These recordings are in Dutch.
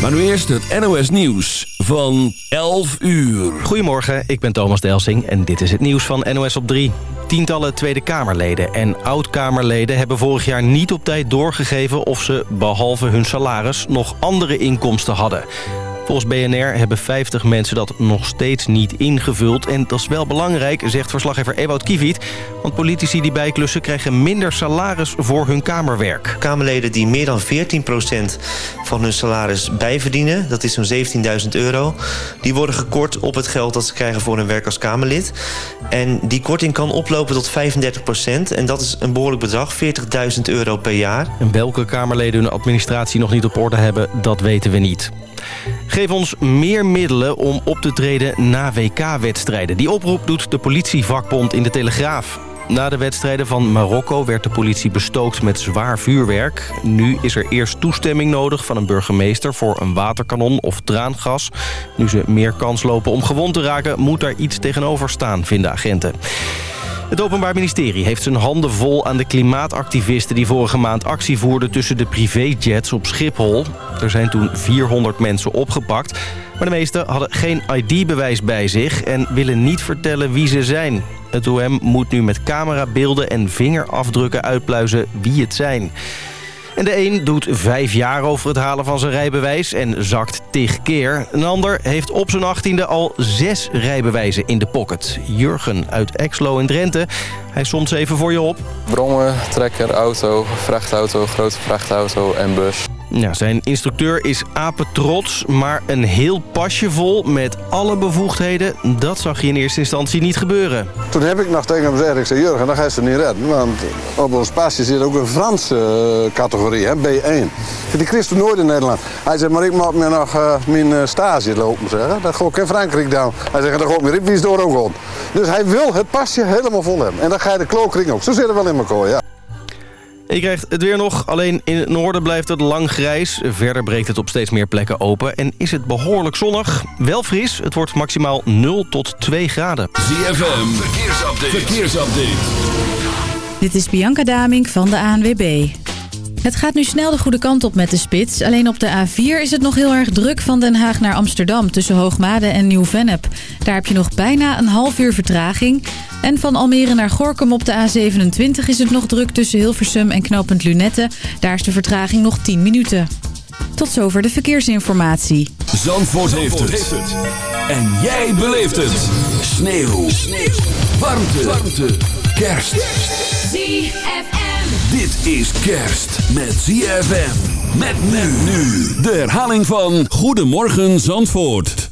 Maar nu eerst het NOS Nieuws van 11 uur. Goedemorgen, ik ben Thomas Delsing en dit is het nieuws van NOS op 3. Tientallen Tweede Kamerleden en oud-Kamerleden hebben vorig jaar niet op tijd doorgegeven... of ze, behalve hun salaris, nog andere inkomsten hadden. Volgens BNR hebben 50 mensen dat nog steeds niet ingevuld. En dat is wel belangrijk, zegt verslaggever Ewout Kiviet. Want politici die bijklussen krijgen minder salaris voor hun kamerwerk. Kamerleden die meer dan 14% van hun salaris bijverdienen... dat is zo'n 17.000 euro... die worden gekort op het geld dat ze krijgen voor hun werk als Kamerlid. En die korting kan oplopen tot 35%. En dat is een behoorlijk bedrag, 40.000 euro per jaar. En welke Kamerleden hun administratie nog niet op orde hebben, dat weten we niet. Geef ons meer middelen om op te treden na WK-wedstrijden. Die oproep doet de politievakbond in de Telegraaf. Na de wedstrijden van Marokko werd de politie bestookt met zwaar vuurwerk. Nu is er eerst toestemming nodig van een burgemeester voor een waterkanon of traangas. Nu ze meer kans lopen om gewond te raken, moet daar iets tegenover staan, vinden agenten. Het Openbaar Ministerie heeft zijn handen vol aan de klimaatactivisten... die vorige maand actie voerden tussen de privéjets op Schiphol. Er zijn toen 400 mensen opgepakt. Maar de meesten hadden geen ID-bewijs bij zich... en willen niet vertellen wie ze zijn. Het OM moet nu met camerabeelden en vingerafdrukken uitpluizen wie het zijn. En de een doet vijf jaar over het halen van zijn rijbewijs en zakt tig keer. Een ander heeft op zijn achttiende al zes rijbewijzen in de pocket. Jurgen uit Exlo in Drenthe. Hij soms even voor je op. Brommen, trekker, auto, vrachtauto, grote vrachtauto en bus. Ja, zijn instructeur is apetrots, maar een heel pasje vol met alle bevoegdheden... dat zag je in eerste instantie niet gebeuren. Toen heb ik nog tegen hem gezegd, ik zei, Jurgen, dan ga je ze niet redden. Want op ons pasje zit ook een Franse uh, categorie, hè, B1. Die kreeg nooit in Nederland. Hij zei, maar ik moet me nog uh, mijn uh, stage lopen, zeggen. Dat ga ik in Frankrijk dan. Hij zegt, dan ga ik mijn ripwies door ook op. Dus hij wil het pasje helemaal vol hebben. En dan ga je de klookring ook. Zo zit er wel in elkaar, ja. Je krijgt het weer nog, alleen in het noorden blijft het lang grijs. Verder breekt het op steeds meer plekken open en is het behoorlijk zonnig. Wel fris, het wordt maximaal 0 tot 2 graden. ZFM, verkeersupdate. verkeersupdate. Dit is Bianca Daming van de ANWB. Het gaat nu snel de goede kant op met de spits. Alleen op de A4 is het nog heel erg druk van Den Haag naar Amsterdam... tussen Hoogmade en Nieuw-Vennep. Daar heb je nog bijna een half uur vertraging. En van Almere naar Gorkum op de A27 is het nog druk tussen Hilversum en knooppunt Lunette. Daar is de vertraging nog 10 minuten. Tot zover de verkeersinformatie. Zandvoort, heeft, het. En jij beleeft het. Sneeuw. Sneeuw. Warmte. Warmte. Kerst. ZFM. Dit is kerst met ZFM. Met men nu. De herhaling van Goedemorgen Zandvoort.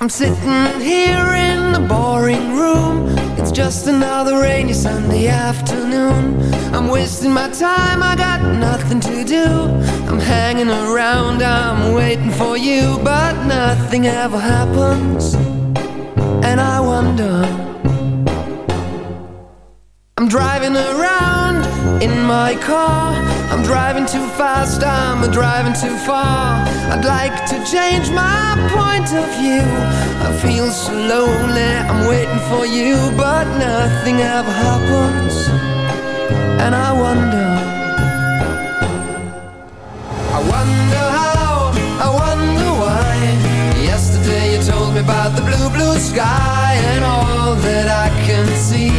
I'm sitting here in the boring room. It's just another rainy Sunday afternoon. I'm wasting my time, I got nothing to do. I'm hanging around, I'm waiting for you, but nothing ever happens. And I wonder. I'm driving around in my car. I'm driving too fast, I'm driving too far. I'd like to change my point of you I feel so lonely, I'm waiting for you, but nothing ever happens. And I wonder. I wonder how, I wonder why. Yesterday you told me about the blue, blue sky, and all that I can see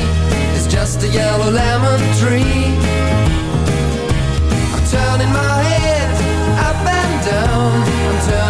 is just a yellow lemon tree. I'm turning my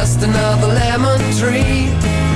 just another lemon tree.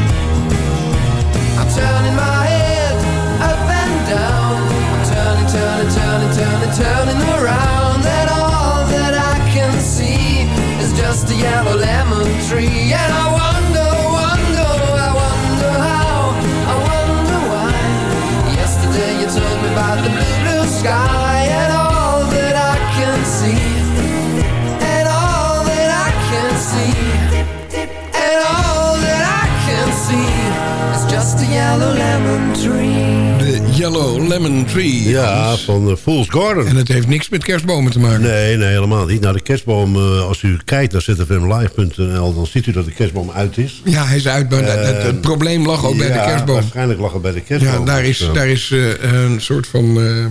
Lemon Tree. Ja, van uh, Fool's Garden. En het heeft niks met kerstbomen te maken. Nee, nee, helemaal niet. Nou, de kerstboom, eh, als u kijkt naar zfmlive.nl... dan ziet u dat de kerstboom uit is. Ja, hij is uit. Maar het, het- het probleem lag ook bij de Ja, kerstboom. waarschijnlijk lag het bij de kerstboom. Ja, daar is, daar is eh, een soort van... eh,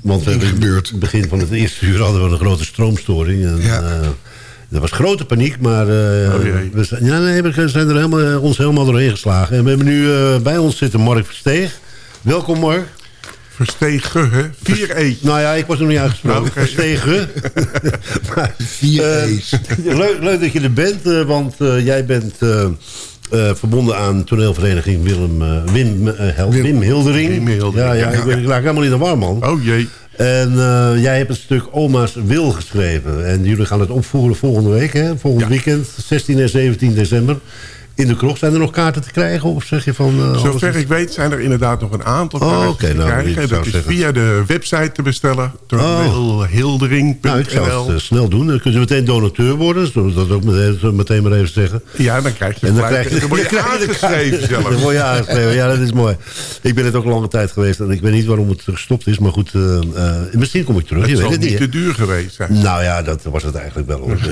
Want we hebben in gebeurd. het begin van het eerste uur hadden we een grote stroomstoring. En, Ja. eh, er was grote paniek, maar eh, jee. we zijn, ja, nee, we zijn er helemaal, ons helemaal doorheen geslagen. En we hebben nu eh, bij ons zitten Mark Versteeg. Welkom Mark. Verstegen, hè? Vier E. Nou ja, ik was nog niet uitgesproken. Nou. Verstegen. Maar, Vier eh, E's. leuk, leuk dat je er bent, eh, want eh, jij bent eh, eh, verbonden aan toneelvereniging Willem, Wim, Hel- Wim- Wim Hildering. Wim Hildering, Ja, ja, ja. ik, ben- ik raak helemaal niet aan warm, man. Oh jee. En eh, jij hebt het stuk Oma's Wil geschreven. En jullie gaan het opvoeren volgende week, hè? Volgend Ja. weekend, 16 en 17 december. In de kroeg. Zijn er nog kaarten te krijgen? Of zeg je van... eh, Zover ik weet zijn er inderdaad nog een aantal Oh, kaartjes oké, te nou, krijgen. Dat is zeggen- via de website te bestellen. Toneelhildering.nl Nou, ik zou het eh, snel doen. Dan kunnen ze meteen donateur worden. Zullen we dat ook meteen, meteen maar even zeggen. Ja, dan krijg je En dan krijg je, dan word je dan je aangeschreven. Dan word je aangeschreven. Ja, dat is mooi. Ik ben het ook lange tijd geweest. En ik weet niet waarom het gestopt is. Maar goed, eh, misschien kom ik terug. Het je zal weet het niet te duur geweest zijn. Nou ja, dat was het eigenlijk wel. hoor.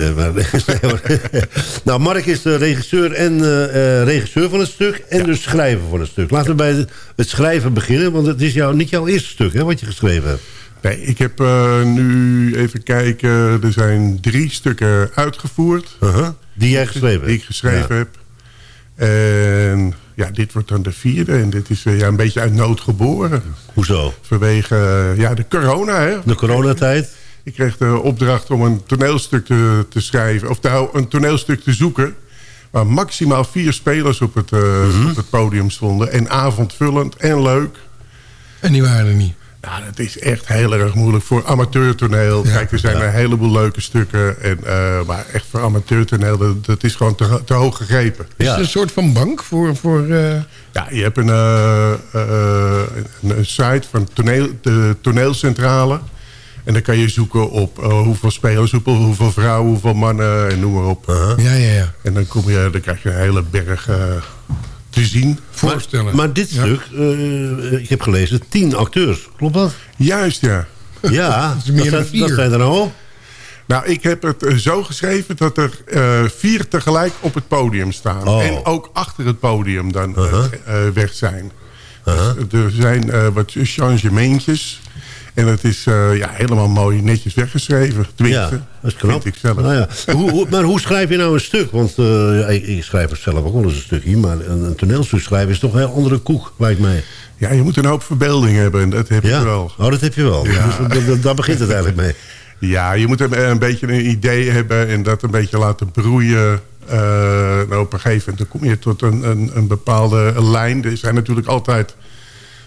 nou, Mark is de regisseur en eh, eh, regisseur van het stuk. En dus schrijver van het stuk. Laten we bij het schrijven beginnen. Want het is jou, niet jouw eerste stuk hè, wat je geschreven hebt. Nee, ik heb eh, nu even kijken. Er zijn drie stukken uitgevoerd. Uh-huh. Die jij geschreven hebt. Die ik geschreven Ja. heb. En ja, dit wordt dan de vierde. En dit is ja, een beetje uit nood geboren. Hoezo? Vanwege ja, de corona, hè. De coronatijd? Ik kreeg de opdracht om een toneelstuk te, te schrijven. Of nou, een toneelstuk te zoeken. Waar maximaal vier spelers op het, eh, Mhm. op het podium stonden. En avondvullend en leuk. En die waren er niet. Nou, dat is echt heel erg moeilijk voor amateurtoneel. Ja, Kijk, er zijn een heleboel leuke stukken. En, eh, maar echt voor amateurtoneel, dat, dat is gewoon te, te hoog gegrepen. Is het een soort van bank voor... voor eh, Ja, je hebt een, een, een site van toneel, de toneelcentrale. En dan kan je zoeken op eh, hoeveel spelers, hoeveel, hoeveel vrouwen, hoeveel mannen en noem maar op. ja, ja, ja. En dan, kom je, dan krijg je een hele berg eh, te zien. Voorstellen. Maar dit Ja. stuk, eh, ik heb gelezen, tien acteurs. Klopt dat? Juist, ja. Ja, is meer dat, dan zijn, dat vier. zijn er al. Nou, ik heb het zo geschreven dat er eh, vier tegelijk op het podium staan. Oh. En ook achter het podium dan eh, Uh-huh. weg zijn. Dus er zijn eh, wat changementjes. En het is eh, ja, helemaal mooi netjes weggeschreven. Tenminste, Ja, dat is knap. ik zelf. Nou ja. hoe, hoe- maar hoe schrijf je nou een stuk? Want eh, ik, ik schrijf het zelf ook wel eens een stukje. Maar een, een toneelstuk schrijven is toch een heel andere koek, lijkt mij. Ja, je moet een hoop verbeelding hebben. En dat heb Ja? je wel. Oh, dat heb je wel. Ja. Dus, dat- dat- daar begint het eigenlijk mee. Ja, je moet een, een beetje een idee hebben en dat een beetje laten broeien. Eh, nou, op een gegeven moment dan kom je tot een, een, een bepaalde lijn. Er zijn natuurlijk altijd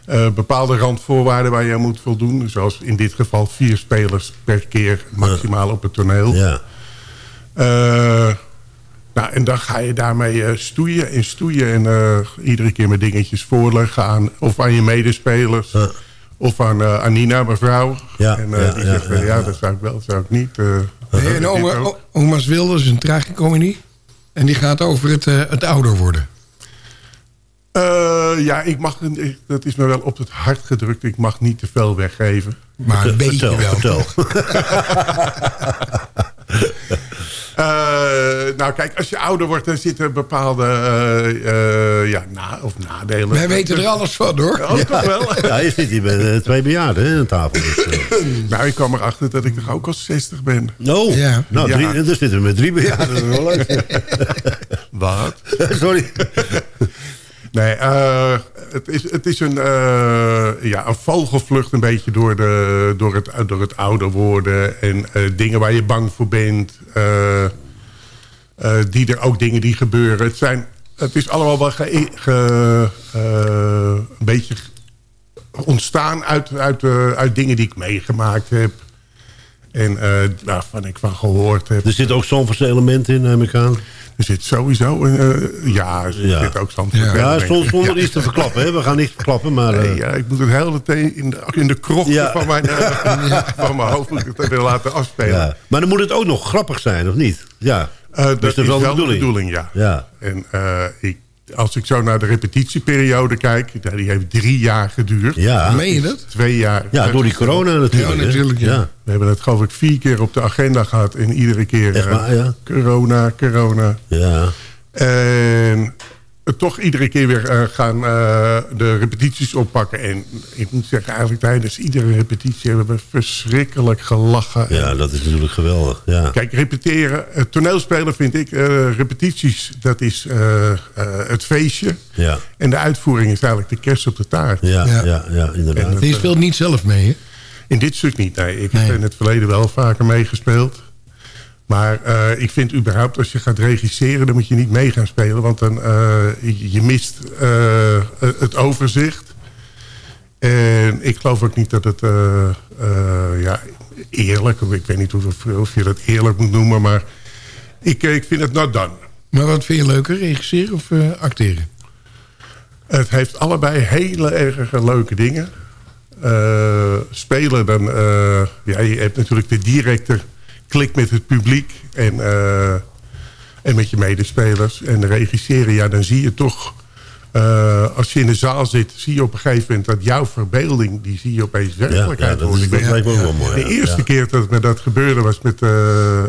eh, bepaalde randvoorwaarden waar je aan moet voldoen. Zoals in dit geval vier spelers per keer maximaal op het toneel. Ja. Eh, nou, en dan ga je daarmee eh, stoeien en stoeien. En eh, iedere keer met dingetjes voorleggen aan... of aan je medespelers... Ja. of aan, eh, aan Nina, mijn vrouw. Ja, en ja, die zegt, ja, ja, ja. dat zou ik wel, dat zou ik niet. eh, en oma, Oma's Wilde is een tragicomedie. En die gaat over het, eh, het ouder worden. Eh, ja, ik mag, ik- dat is me wel op het hart gedrukt. Ik mag niet te veel weggeven. Maar een beetje vertel, wel. vertel. Eh, nou kijk, als je ouder wordt, dan zitten bepaalde eh, eh, ja, na, of nadelen. Wij weten er alles van, hoor. Oh, toch wel? Ja, je zit hier met twee bejaarden hè, aan tafel. Dus, nou, ik kwam erachter dat ik toch ook al 60 ben. Oh, Ja. nou, drie, Ja. dan zitten we met drie bejaarden. Dat is wel leuk. Wat? Sorry. Nee, eh, het, is, het is een, eh, ja, een vogelvlucht een beetje door, de, door, het, door het ouder worden. En eh, dingen waar je bang voor bent. die er ook dingen die gebeuren. Het, zijn, het is allemaal wel ge, ge- een beetje ontstaan uit, uit, uit dingen die ik meegemaakt heb. En waarvan ik van gehoord heb. Er zit ook zo'n element in, neem ik aan. Er zit sowieso... een, eh, ja, er Ja. zit ook zo'n Ja, zonder, zonder iets te verklappen. Hè? We gaan niks verklappen, maar... eh, Nee, ja, ik moet het hele thee in de, in de krochten Ja. van, mijn, eh, van mijn hoofd weer laten afspelen. ja. Maar dan moet het ook nog grappig zijn, of niet? Ja. Eh, dat Dus is wel de bedoeling, ja. Ja. En ik, als ik zo naar de repetitieperiode kijk... nou, die heeft drie jaar geduurd. Ja. Meen je dat? Twee jaar. ja, door die corona natuurlijk. Ja, natuurlijk, ja. We hebben het geloof ik vier keer op de agenda gehad. En iedere keer Echt eh, waar, ja? corona, corona. Ja. En toch iedere keer weer eh, gaan eh, de repetities oppakken. En ik moet zeggen, eigenlijk tijdens iedere repetitie hebben we verschrikkelijk gelachen. ja, dat is natuurlijk geweldig. Ja. Kijk, repeteren, eh, toneelspelen vind ik, eh, repetities, dat is het feestje. Ja. En de uitvoering is eigenlijk de kerst op de taart. Ja, Ja. ja. Ja, inderdaad. Je speelt niet zelf mee, hè? In dit stuk niet, nee. Ik Nee. heb in het verleden wel vaker meegespeeld. Maar eh, ik vind überhaupt, als je gaat regisseren... dan moet je niet mee gaan spelen. Want dan, eh, je, mist eh, het overzicht. En ik geloof ook niet dat het... ja, eerlijk... Ik weet niet of, of je dat eerlijk moet noemen... maar ik, ik vind het not done. Maar wat vind je leuker, regisseren of acteren? Het heeft allebei hele erg leuke dingen. Spelen, dan, ja, je hebt natuurlijk de directe klik met het publiek en, eh, en met je medespelers. En regisseren, ja, dan zie je toch, eh, als je in de zaal zit, zie je op een gegeven moment dat jouw verbeelding, die zie je opeens Ja, werkelijkheid ja, dat, is, dat ben- lijkt me ook wel mooi. de ja. eerste Ja. keer dat me dat gebeurde was met uh,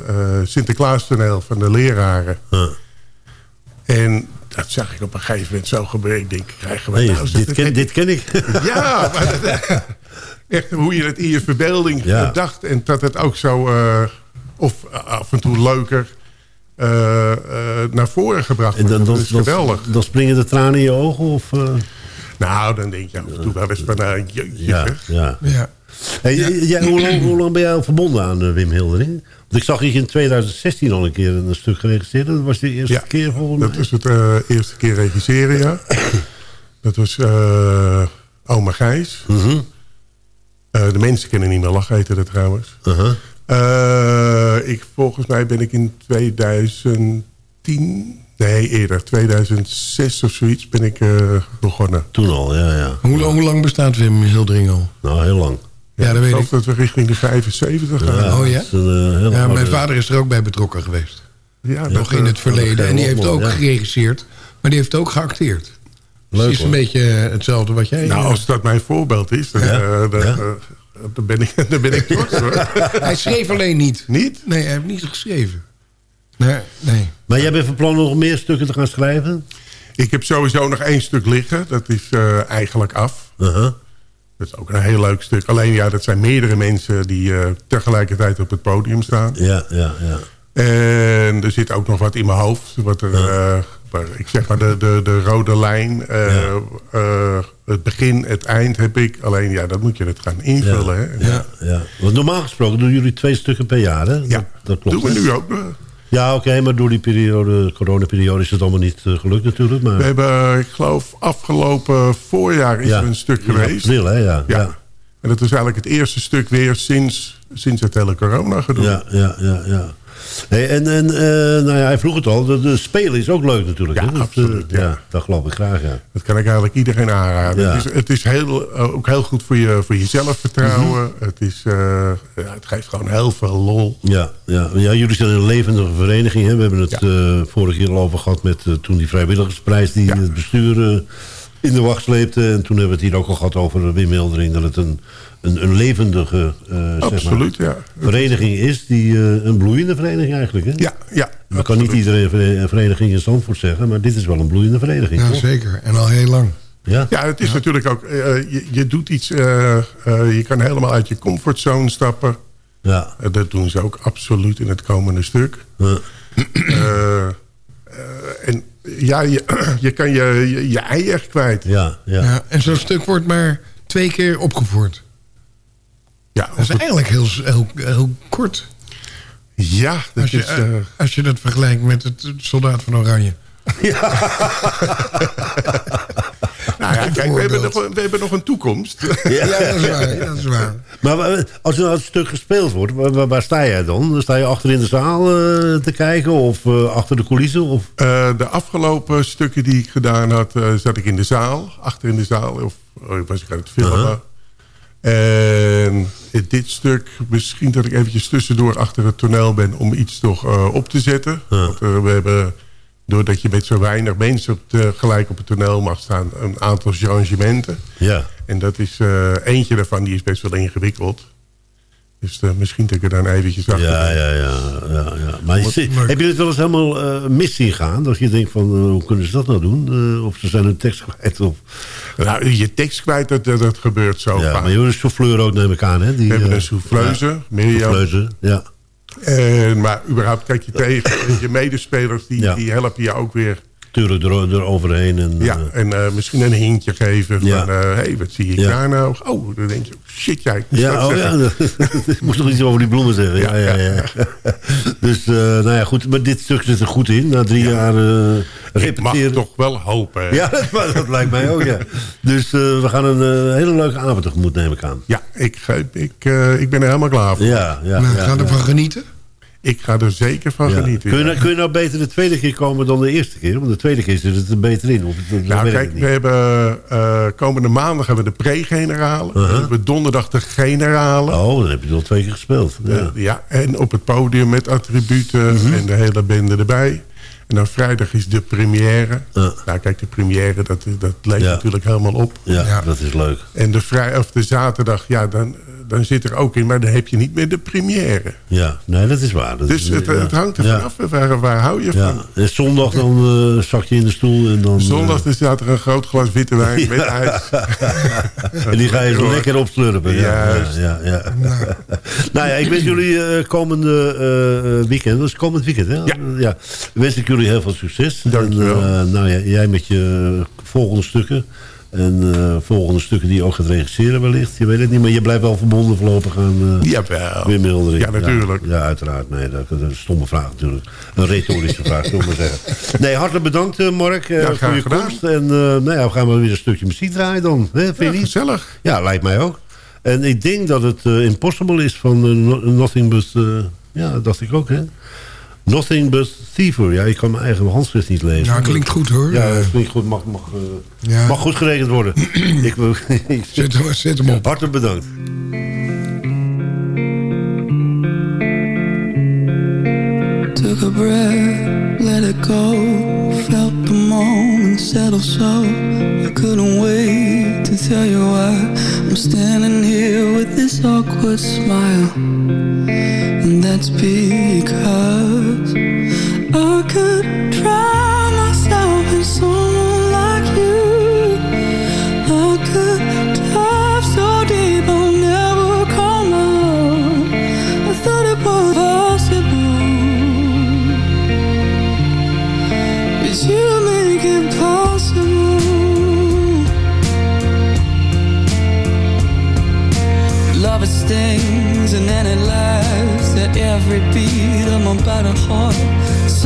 Sinterklaas toneel van de leraren. Ja. En dat zag ik op een gegeven moment zo gebeuren. Ik denk, krijgen we Hey, nou... dit, ken, dit ken ik. Ja, maar dat- echt hoe je het in je verbeelding Ja. eh, dacht. En dat het ook zo, eh, of af en toe leuker, eh, eh, naar voren gebracht En wordt. dan, dat dan, is dan, geweldig. dan springen de tranen in je ogen? Of, eh? Nou, dan denk je af en toe wel eens van, uh, ja, ja. Ja. Hey, jij- hoe, lang, hoe lang ben jij al verbonden aan eh, Wim Hildering? Want ik zag je in 2016 al een keer een stuk geregisseerd. Dat was de eerste Ja, keer volgens mij. Dat was het eh, eerste keer regisseren, ja. Dat was eh Oma Gijs. Mhm. Eh, de mensen kunnen niet meer lachen, heette dat trouwens. Uh-huh. Eh, ik, volgens mij ben ik in 2010... Nee, eerder. 2006 of zoiets ben ik eh, begonnen. Toen al, ja, ja. Hoe, lang- hoe lang bestaat Wim Hildering al? Nou, heel lang. Ja, dat ik weet geloof ik. dat we richting de 75 gaan. Ja, Oh, ja? dat een, eh, Ja, mijn vader is er ook bij betrokken geweest. Ja, dat, Nog in het verleden. En die heeft ook Ja. geregisseerd. Maar die heeft ook geacteerd. Dus Leuk, het is een beetje hetzelfde wat jij... Nou, als dat mijn voorbeeld is, dan, Ja. eh, dan, Ja. Eh, dan ben ik, dan ben ik trots hoor. Hij schreef alleen niet. Niet? Nee, hij heeft niet geschreven. Nee, nee. Maar jij bent van plan nog meer stukken te gaan schrijven? Ik heb sowieso nog één stuk liggen. Dat is eh, eigenlijk af. Uh-huh. Dat is ook een heel leuk stuk. Alleen ja, dat zijn meerdere mensen die eh, tegelijkertijd op het podium staan. Ja, ja, ja. En er zit ook nog wat in mijn hoofd. Wat er, eh, ik zeg maar de, de, de rode lijn. eh, Ja. eh, het begin, het eind heb ik. Alleen ja, dat moet je het gaan invullen. hè. Ja, ja. Want normaal gesproken doen jullie twee stukken per jaar, hè? Ja, dat, dat klopt. doen we nu ook. nog. Ja, oké, maar door die periode, coronaperiode is het allemaal niet eh, gelukt natuurlijk. Maar We hebben, ik geloof, afgelopen voorjaar is ja, er een stuk geweest. april, hè? Ja, Ja. ja. En dat is eigenlijk het eerste stuk weer sinds, sinds het hele corona gedoe. Ja, ja, ja, ja. Hey, en en eh, nou ja, hij vroeg het al, de, de spelen is ook leuk natuurlijk. Ja, hè? Dat, eh, absoluut, ja. dat geloof ik graag, ja. Dat kan ik eigenlijk iedereen aanraden. Ja. Het is, het is heel, eh, ook heel goed voor je, voor je zelfvertrouwen. Mhm. het, is, eh, ja, het geeft gewoon heel veel lol. Ja, ja, ja, jullie zijn een levendige vereniging. Hè? We hebben het eh vorige keer al over gehad met toen die vrijwilligersprijs die Ja. het bestuur in de wacht sleepte. En toen hebben we het hier ook al gehad over Wim Hildering... dat het een, een, een levendige eh, zeg maar, Absoluut, ja. vereniging is. Die, eh, een bloeiende vereniging eigenlijk. Hè? Ja, ja. Dan kan niet iedereen vere- een vereniging in Zandvoort zeggen... maar dit is wel een bloeiende vereniging. Ja, toch? zeker. En al heel lang. Ja? Ja, het is natuurlijk ook... eh, je, je doet iets... eh, eh, je kan helemaal uit je comfortzone stappen. Ja. Eh, dat doen ze ook absoluut in het komende stuk. Ja. Eh, eh, en ja, je, je kan je, je, je ei echt kwijt. Ja, ja. Ja, en zo'n stuk wordt maar twee keer opgevoerd. Ja, Dat is eigenlijk heel, heel, heel kort. ja dat Als je, is... eh, als je dat vergelijkt met het Soldaat van Oranje. nou ja, kijk, we hebben, nog, we hebben nog een toekomst. Ja, dat is waar. Dat is waar. Maar wa- als er nou een stuk gespeeld wordt, waar, sta jij dan? Sta je achter in de zaal eh, te kijken of eh, achter de coulissen? Of? Eh, de afgelopen stukken die ik gedaan had, eh, zat ik in de zaal. Achter in de zaal. Of oh, was ik aan het filmen. Uh-huh. En dit stuk, misschien dat ik eventjes tussendoor achter het toneel ben... om iets toch eh, op te zetten. Want eh, we hebben, doordat je met zo weinig mensen op de- gelijk op het toneel mag staan... een aantal changementen. Ja. En dat is eh, eentje daarvan, die is best wel ingewikkeld. Dus misschien dat ik er dan eventjes achter Ja, ja, ja. ja, ja. Maar je- heb je het wel eens helemaal eh, mis zien gaan? Dat je denkt van, eh, hoe kunnen ze dat nou doen? Of ze zijn hun tekst kwijt? Of... Nou, je tekst kwijt, dat, dat, gebeurt zo Ja, vaak. maar je hebt een souffleur ook, neem ik aan. Hè? Die, We hebben een souffleuse, ja, Mirjam. souffleuse, ja. En, maar überhaupt kijk je tegen. Je medespelers die, die helpen je ook weer. Tuurlijk er, eroverheen. En, Ja, eh, en eh, misschien een hintje geven. Van, Ja. hé, hey, wat zie ik Ja. daar nou? Oh, dan denk je, shit, ja, ik moest Ja, oh, ja, ik moest nog iets over die bloemen zeggen. Ja, Ja, ja, ja. dus, eh, nou ja, goed. Maar dit stuk zit er goed in. Na drie jaar eh Ik mag repeteren. toch wel hopen. hè? Ja, dat, dat lijkt mij ook, ja. Dus eh, we gaan een eh, hele leuke avond tegemoet, neem ik aan. Ja, ik, ga- ik, eh, ik ben er helemaal klaar voor. Ja, ja. nou, ja, ga ja. ervan genieten. Ik ga er zeker van Ja. genieten. Kun, je, nou- kun je nou beter de tweede keer komen dan de eerste keer? Want de tweede keer zit het er beter in. Of, Nou, weet ik kijk, niet. we hebben eh, komende maandag hebben we de pre-generalen. Uh-huh. We hebben donderdag de generalen. Oh, dan heb je het al twee keer gespeeld. Ja. Eh, ja, en op het podium met attributen Mhm. en de hele bende erbij. En dan vrijdag is de première. Ja. Nou, kijk, de première, dat, dat leeft Ja. natuurlijk helemaal op. Ja, Ja. dat is leuk. En de, vrij, of de zaterdag, ja, dan, dan zit er ook in. Maar dan heb je niet meer de première. Ja, nee, dat is waar. Dat Dus is, het, ja. het hangt er Ja. vanaf. Waar, waar hou je Ja. van? En zondag dan eh, zak je in de stoel en dan... eh, Zondag dan staat er een groot glas witte wijn met ijs. en die ga je zo lekker opslurpen. Ja, Juist. ja, ja, ja. nou ja, ik wens jullie eh, komende eh, eh, weekend, dat is komend weekend hè? Ja. Wens ik jullie heel veel succes. Dank je wel. En, eh, nou ja, jij met je volgende stukken. En eh, volgende stukken die je ook gaat regisseren wellicht. Je weet het niet, maar je blijft wel verbonden voorlopig aan eh Jawel. Wim Hildering. Ja, natuurlijk. Ja, uiteraard. Nee, dat, dat is een stomme vraag natuurlijk. Een retorische vraag, zullen we maar zeggen. Nee, hartelijk bedankt eh, Mark eh, Ja, voor je gedaan. komst. En eh, nou ja, we gaan maar weer een stukje muziek draaien dan. Hè, vind Ja, gezellig. Ja, lijkt mij ook. En ik denk dat het eh, Impossible is van eh, No- Nothing But... eh, ja, dat dacht ik ook, hè? Nothing But Thiever. Ja, ik kan mijn eigen handschrift niet lezen. Nou, klinkt goed hoor. Ja, dat klinkt goed. Mag, mag, eh, Ja. mag goed geregeld worden. ik, wil- ik, zet, hem- zet hem op. hartelijk bedankt. Took a breath, let it go. Felt the moment settle so. I couldn't wait to tell you why I'm standing here with this awkward smile. And that's because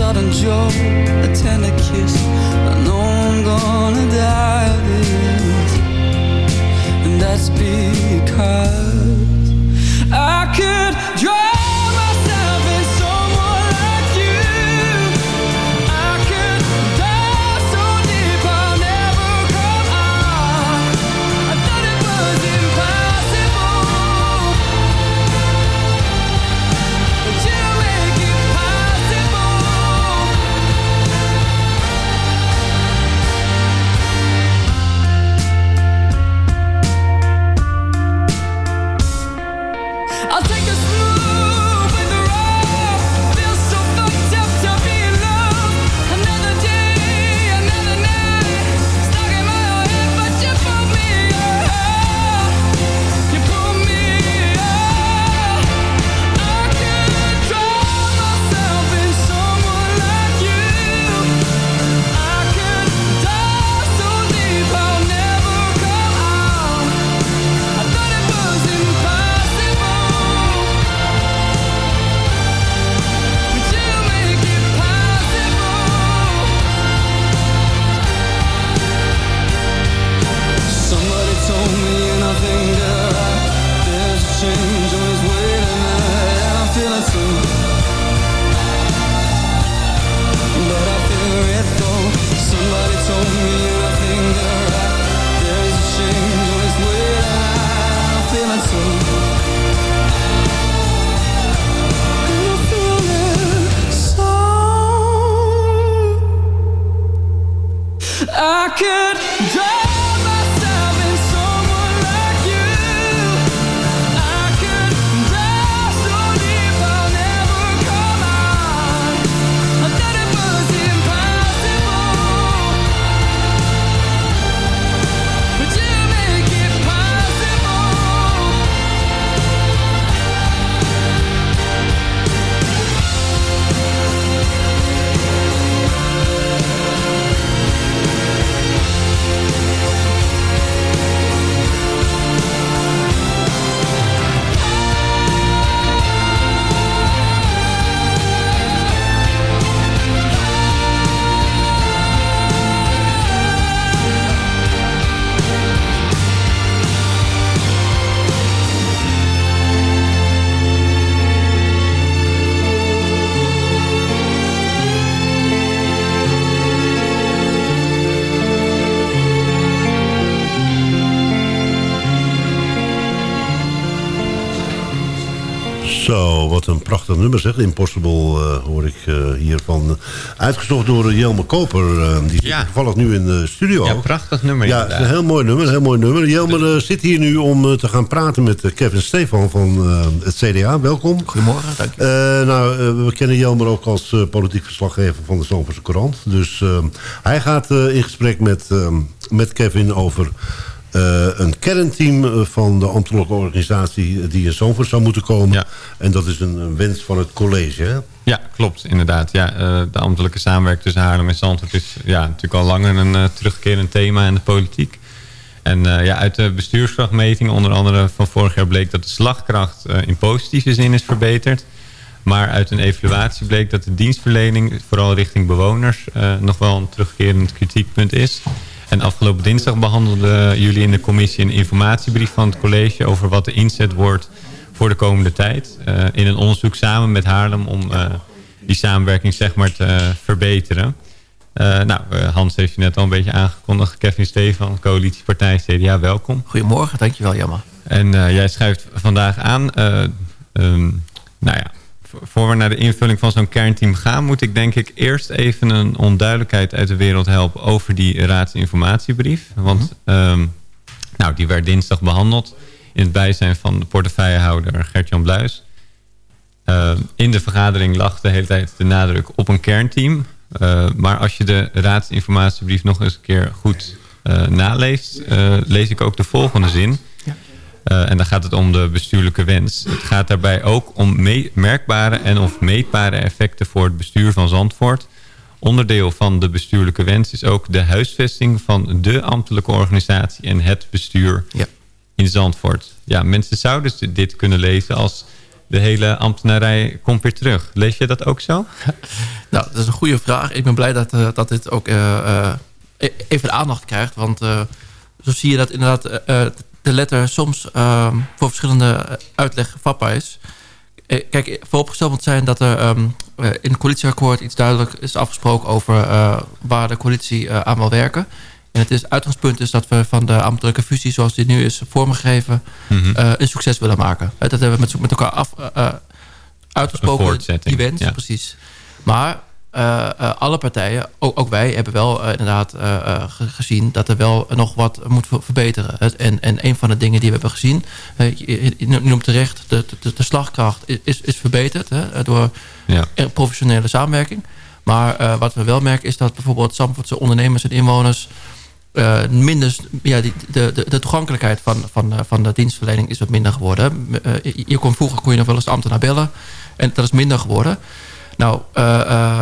Sudden joy, a tender kiss. I know I'm gonna die of this. And that's because I could prachtig nummer zeg. Impossible uh, hoor ik uh, hiervan. Uitgezocht door Jelme Koper. Uh, die zit toevallig nu in de studio. Ja, prachtig nummer. Ja, een heel mooi nummer. Een heel mooi nummer. Jelme zit hier nu om te gaan praten met Kevin Stefan van het CDA. Welkom. Goedemorgen, dank je. nou, we kennen Jelmer ook als politiek verslaggever van de Zandvoortse Courant. Dus hij gaat in gesprek met, met Kevin over... Uh, een kernteam van de ambtelijke organisatie die in Zandvoort zou moeten komen. Ja. En dat is een, een, wens van het college, hè? Ja, klopt, inderdaad. Ja, uh, de ambtelijke samenwerking tussen Haarlem en Zandvoort is ja, natuurlijk al langer een uh, terugkerend thema in de politiek. En ja, uit de bestuurskrachtmeting, onder andere van vorig jaar, bleek dat de slagkracht in positieve zin is verbeterd. Maar uit een evaluatie bleek dat de dienstverlening, vooral richting bewoners, nog wel een terugkerend kritiekpunt is. En afgelopen dinsdag behandelden jullie in de commissie een informatiebrief van het college over wat de inzet wordt voor de komende tijd. Uh, in een onderzoek samen met Haarlem om uh, die samenwerking zeg maar te verbeteren. Uh, nou, Hans heeft je net al een beetje aangekondigd. Kevin Stefan, coalitiepartij CDA, welkom. Goedemorgen, dankjewel Jammer. En jij schrijft vandaag aan, um, nou ja, voor we naar de invulling van zo'n kernteam gaan... moet ik denk ik eerst even een onduidelijkheid uit de wereld helpen... over die raadsinformatiebrief. Want um, nou, die werd dinsdag behandeld... in het bijzijn van de portefeuillehouder Gert-Jan Bluis. Uh, in de vergadering lag de hele tijd de nadruk op een kernteam. Uh, maar als je de raadsinformatiebrief nog eens een keer goed uh, naleest... lees ik ook de volgende zin... Uh, en dan gaat het om de bestuurlijke wens. Het gaat daarbij ook om merkbare en of meetbare effecten voor het bestuur van Zandvoort. Onderdeel van de bestuurlijke wens is ook de huisvesting van de ambtelijke organisatie en het bestuur ja. in Zandvoort. Ja, mensen zouden dit kunnen lezen als de hele ambtenarij komt weer terug. Lees je dat ook zo? Nou, dat is een goede vraag. Ik ben blij dat, uh, dat dit ook uh, uh, even aandacht krijgt. Want zo zie je dat inderdaad de letter soms uh, voor verschillende uitleg vatbaar is. Eh, kijk, vooropgesteld moet zijn dat er um, in het coalitieakkoord iets duidelijk is afgesproken over uh, waar de coalitie uh, aan wil werken. En het, is, uitgangspunt is dat we van de ambtelijke fusie zoals die nu is vormgegeven mm -hmm. een succes willen maken. dat hebben we met, met elkaar af, uitgesproken, die wens, ja. precies. Maar alle partijen, ook, ook, wij, hebben wel uh, inderdaad gezien dat er wel nog wat moet verbeteren. En, en een van de dingen die we hebben gezien, je, noemt terecht, de, de, de slagkracht is, is verbeterd hè, door ja. professionele samenwerking. Maar wat we wel merken is dat bijvoorbeeld Zandvoortse ondernemers en inwoners minder, ja, die, de, de, de, toegankelijkheid van, van, van de dienstverlening is wat minder geworden. je kon, vroeger kon je nog wel eens de ambtenaar bellen en dat is minder geworden. Nou, uh,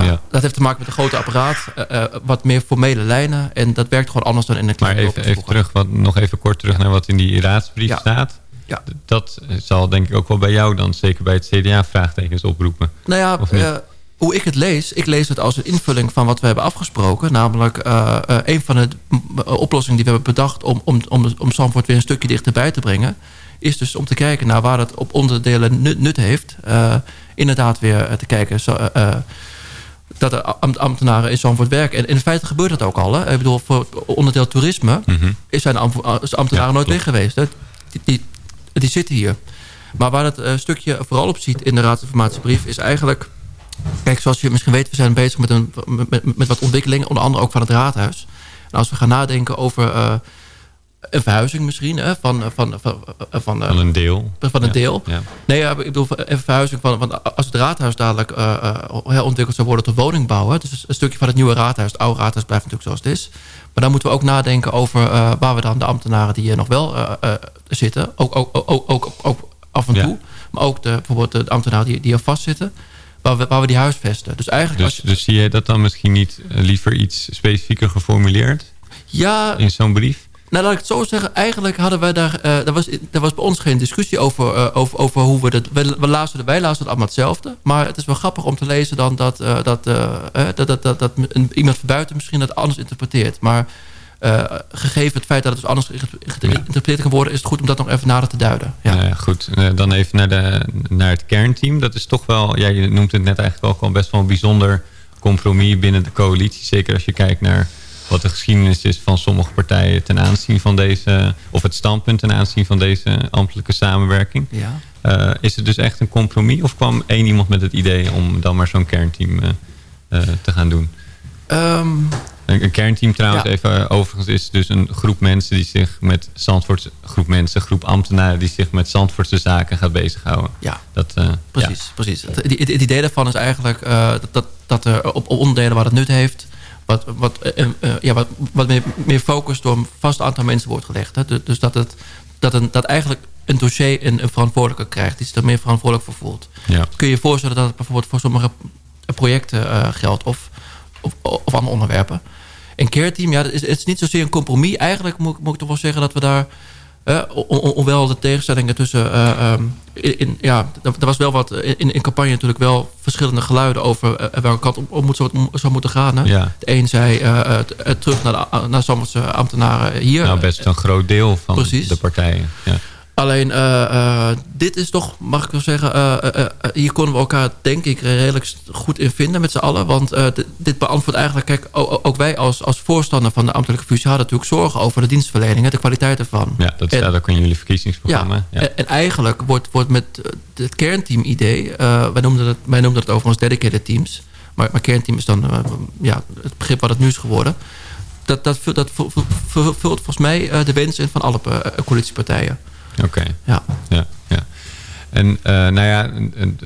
ja. dat heeft te maken met een grote apparaat. Uh, wat meer formele lijnen. En dat werkt gewoon anders dan in een kleine Maar even, even terug, wat, nog even kort terug naar wat in die raadsbrief ja. staat. Ja. Dat zal denk ik ook wel bij jou dan, zeker bij het CDA, vraagtekens oproepen. Nou ja, hoe ik het lees, ik lees het als een invulling van wat we hebben afgesproken. Namelijk een van de oplossingen die we hebben bedacht om, om, om, om Zandvoort weer een stukje dichterbij te brengen. Is dus om te kijken naar waar het op onderdelen nut, nut heeft inderdaad weer eh, te kijken... Zo, uh, dat de ambtenaren in Zandvoort werken. En in feite gebeurt dat ook al. Hè? Ik bedoel, voor onderdeel toerisme mm -hmm. zijn de ambtenaren ja, nooit weg geweest. Hè? Die, die, die, zitten hier. Maar waar het uh, stukje vooral op ziet in de raadsinformatiebrief... is eigenlijk... Kijk, zoals je misschien weet, we zijn bezig met, een, met, met wat ontwikkelingen. Onder andere ook van het raadhuis. En als we gaan nadenken over... Uh, een verhuizing misschien hè, van, van, van, van, van een deel. Van een deel. Ja. Nee, ik bedoel een verhuizing van, van als het raadhuis dadelijk uh, ontwikkeld zou worden tot woningbouw. Dus een stukje van het nieuwe raadhuis. Het oude raadhuis blijft natuurlijk zoals het is. Maar dan moeten we ook nadenken over uh, waar we dan de ambtenaren die hier nog wel zitten. Ook, ook, ook, ook, ook af en toe. Ja. Maar ook de, bijvoorbeeld de ambtenaren die, die er vastzitten. Waar we, waar we die huisvesten. Dus, eigenlijk dus, als je, dus zie je dat dan misschien niet liever iets specifieker geformuleerd? Ja. In zo'n brief? Nou, laat ik het zo zeggen. Eigenlijk hadden wij daar... Uh, er, was, er was bij ons geen discussie over, uh, over, over hoe we dat... Wij, we lazen, wij lazen het allemaal hetzelfde. Maar het is wel grappig om te lezen dan dat, uh, dat, dat, dat, dat, dat een, iemand van buiten misschien dat anders interpreteert. Maar gegeven het feit dat het dus anders geïnterpreteerd kan worden... is het goed om dat nog even nader te duiden. Ja. Nou goed, dan even naar, de, naar het kernteam. Dat is toch wel... Ja, je noemt het net eigenlijk ook al best wel een bijzonder compromis binnen de coalitie. Zeker als je kijkt naar wat de geschiedenis is van sommige partijen ten aanzien van deze, of het standpunt ten aanzien van deze ambtelijke samenwerking. Ja. Eh, is het dus echt een compromis of kwam één iemand met het idee om dan maar zo'n kernteam eh, eh, te gaan doen? Ehm, Een, een kernteam trouwens, Ja. even overigens, is dus een groep mensen die zich met Zandvoortse groep mensen, groep ambtenaren die zich met Zandvoortse zaken gaat bezighouden. Ja. Dat, Precies, precies. Het, idee daarvan is eigenlijk dat, dat, dat er op, op onderdelen waar het nut heeft... wat, wat, eh, eh, ja, wat, wat meer, meer focus door een vast aantal mensen wordt gelegd. Hè. Dus, dus dat, het, dat, een, dat eigenlijk een dossier een, een verantwoordelijke krijgt... die zich er meer verantwoordelijk voor voelt. Ja. Kun je je voorstellen dat het bijvoorbeeld voor sommige projecten eh, geldt... Of, of, of andere onderwerpen. Een care-team, ja, het is, het is niet zozeer een compromis. Eigenlijk moet, ik- moet ik toch wel zeggen dat we daar... eh, ho- ho- hoewel de tegenstellingen tussen... eh, ehm, in, in- ja, er was wel wat in, in campagne natuurlijk wel verschillende geluiden over eh, welke kant op, moet, zou, zou moeten gaan. Hè? Ja. De een zei eh, eh, eh, terug naar de naar Zandvoortse ambtenaren hier. nou, best een groot deel van Precies. de partijen. Ja. Alleen, eh, eh, dit is toch, mag ik wel zeggen... eh, hier konden we elkaar, denk ik, redelijk goed in vinden met z'n allen. Want dit- beantwoordt eigenlijk... Kijk, ook wij als, als voorstander van de ambtelijke fusie... hadden natuurlijk zorgen over de dienstverlening... en de kwaliteit ervan. Ja, dat En- staat ook in jullie verkiezingsprogramma. ja, Ja. En, en eigenlijk wordt, wordt met het kernteam-idee... wij, noemden het, wij noemden het overigens dedicated teams... maar, maar kernteam is dan ja, het begrip wat het nu is geworden... dat, dat, vult- dat vult, volgens mij de wens in van alle coalitiepartijen. Oké. Ja. ja, ja. En eh, nou ja,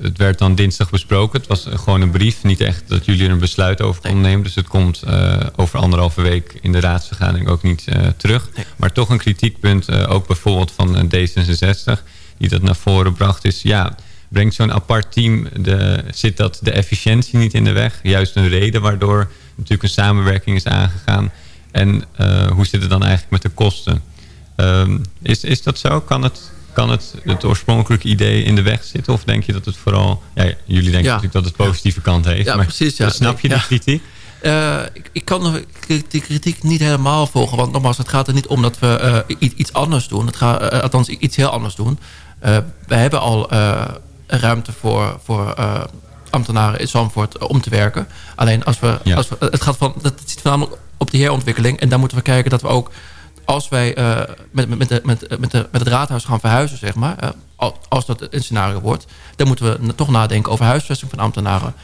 het werd dan dinsdag besproken. Het was gewoon een brief. Niet echt dat jullie er een besluit over konden nemen. Dus het komt eh, over anderhalve week in de raadsvergadering ook niet eh, terug. Maar toch een kritiekpunt, ook bijvoorbeeld van eh, D66... die dat naar voren bracht, is... ja, brengt zo'n apart team... De, zit dat de efficiëntie niet in de weg? Juist een reden waardoor natuurlijk een samenwerking is aangegaan. En hoe zit het dan eigenlijk met de kosten? Ehm, is, is dat zo? Kan het, kan het het oorspronkelijke idee in de weg zitten? Of denk je dat het vooral... Ja, jullie denken Ja. natuurlijk dat het positieve kant heeft. Ja, maar precies, ja. snap je die kritiek? Eh, ik, ik kan de, die kritiek niet helemaal volgen. Want nogmaals, het gaat er niet om dat we eh, iets anders doen. Het gaat, eh, althans, iets heel anders doen. We hebben al ruimte voor, voor ambtenaren in Zandvoort om te werken. Alleen als we, als we het gaat van, het zit voornamelijk op die herontwikkeling. En daar moeten we kijken dat we ook als wij eh, met, met, de, met, met, de, met het raadhuis gaan verhuizen, zeg maar, eh, al- als dat een scenario wordt, dan moeten we toch nadenken over huisvesting van ambtenaren.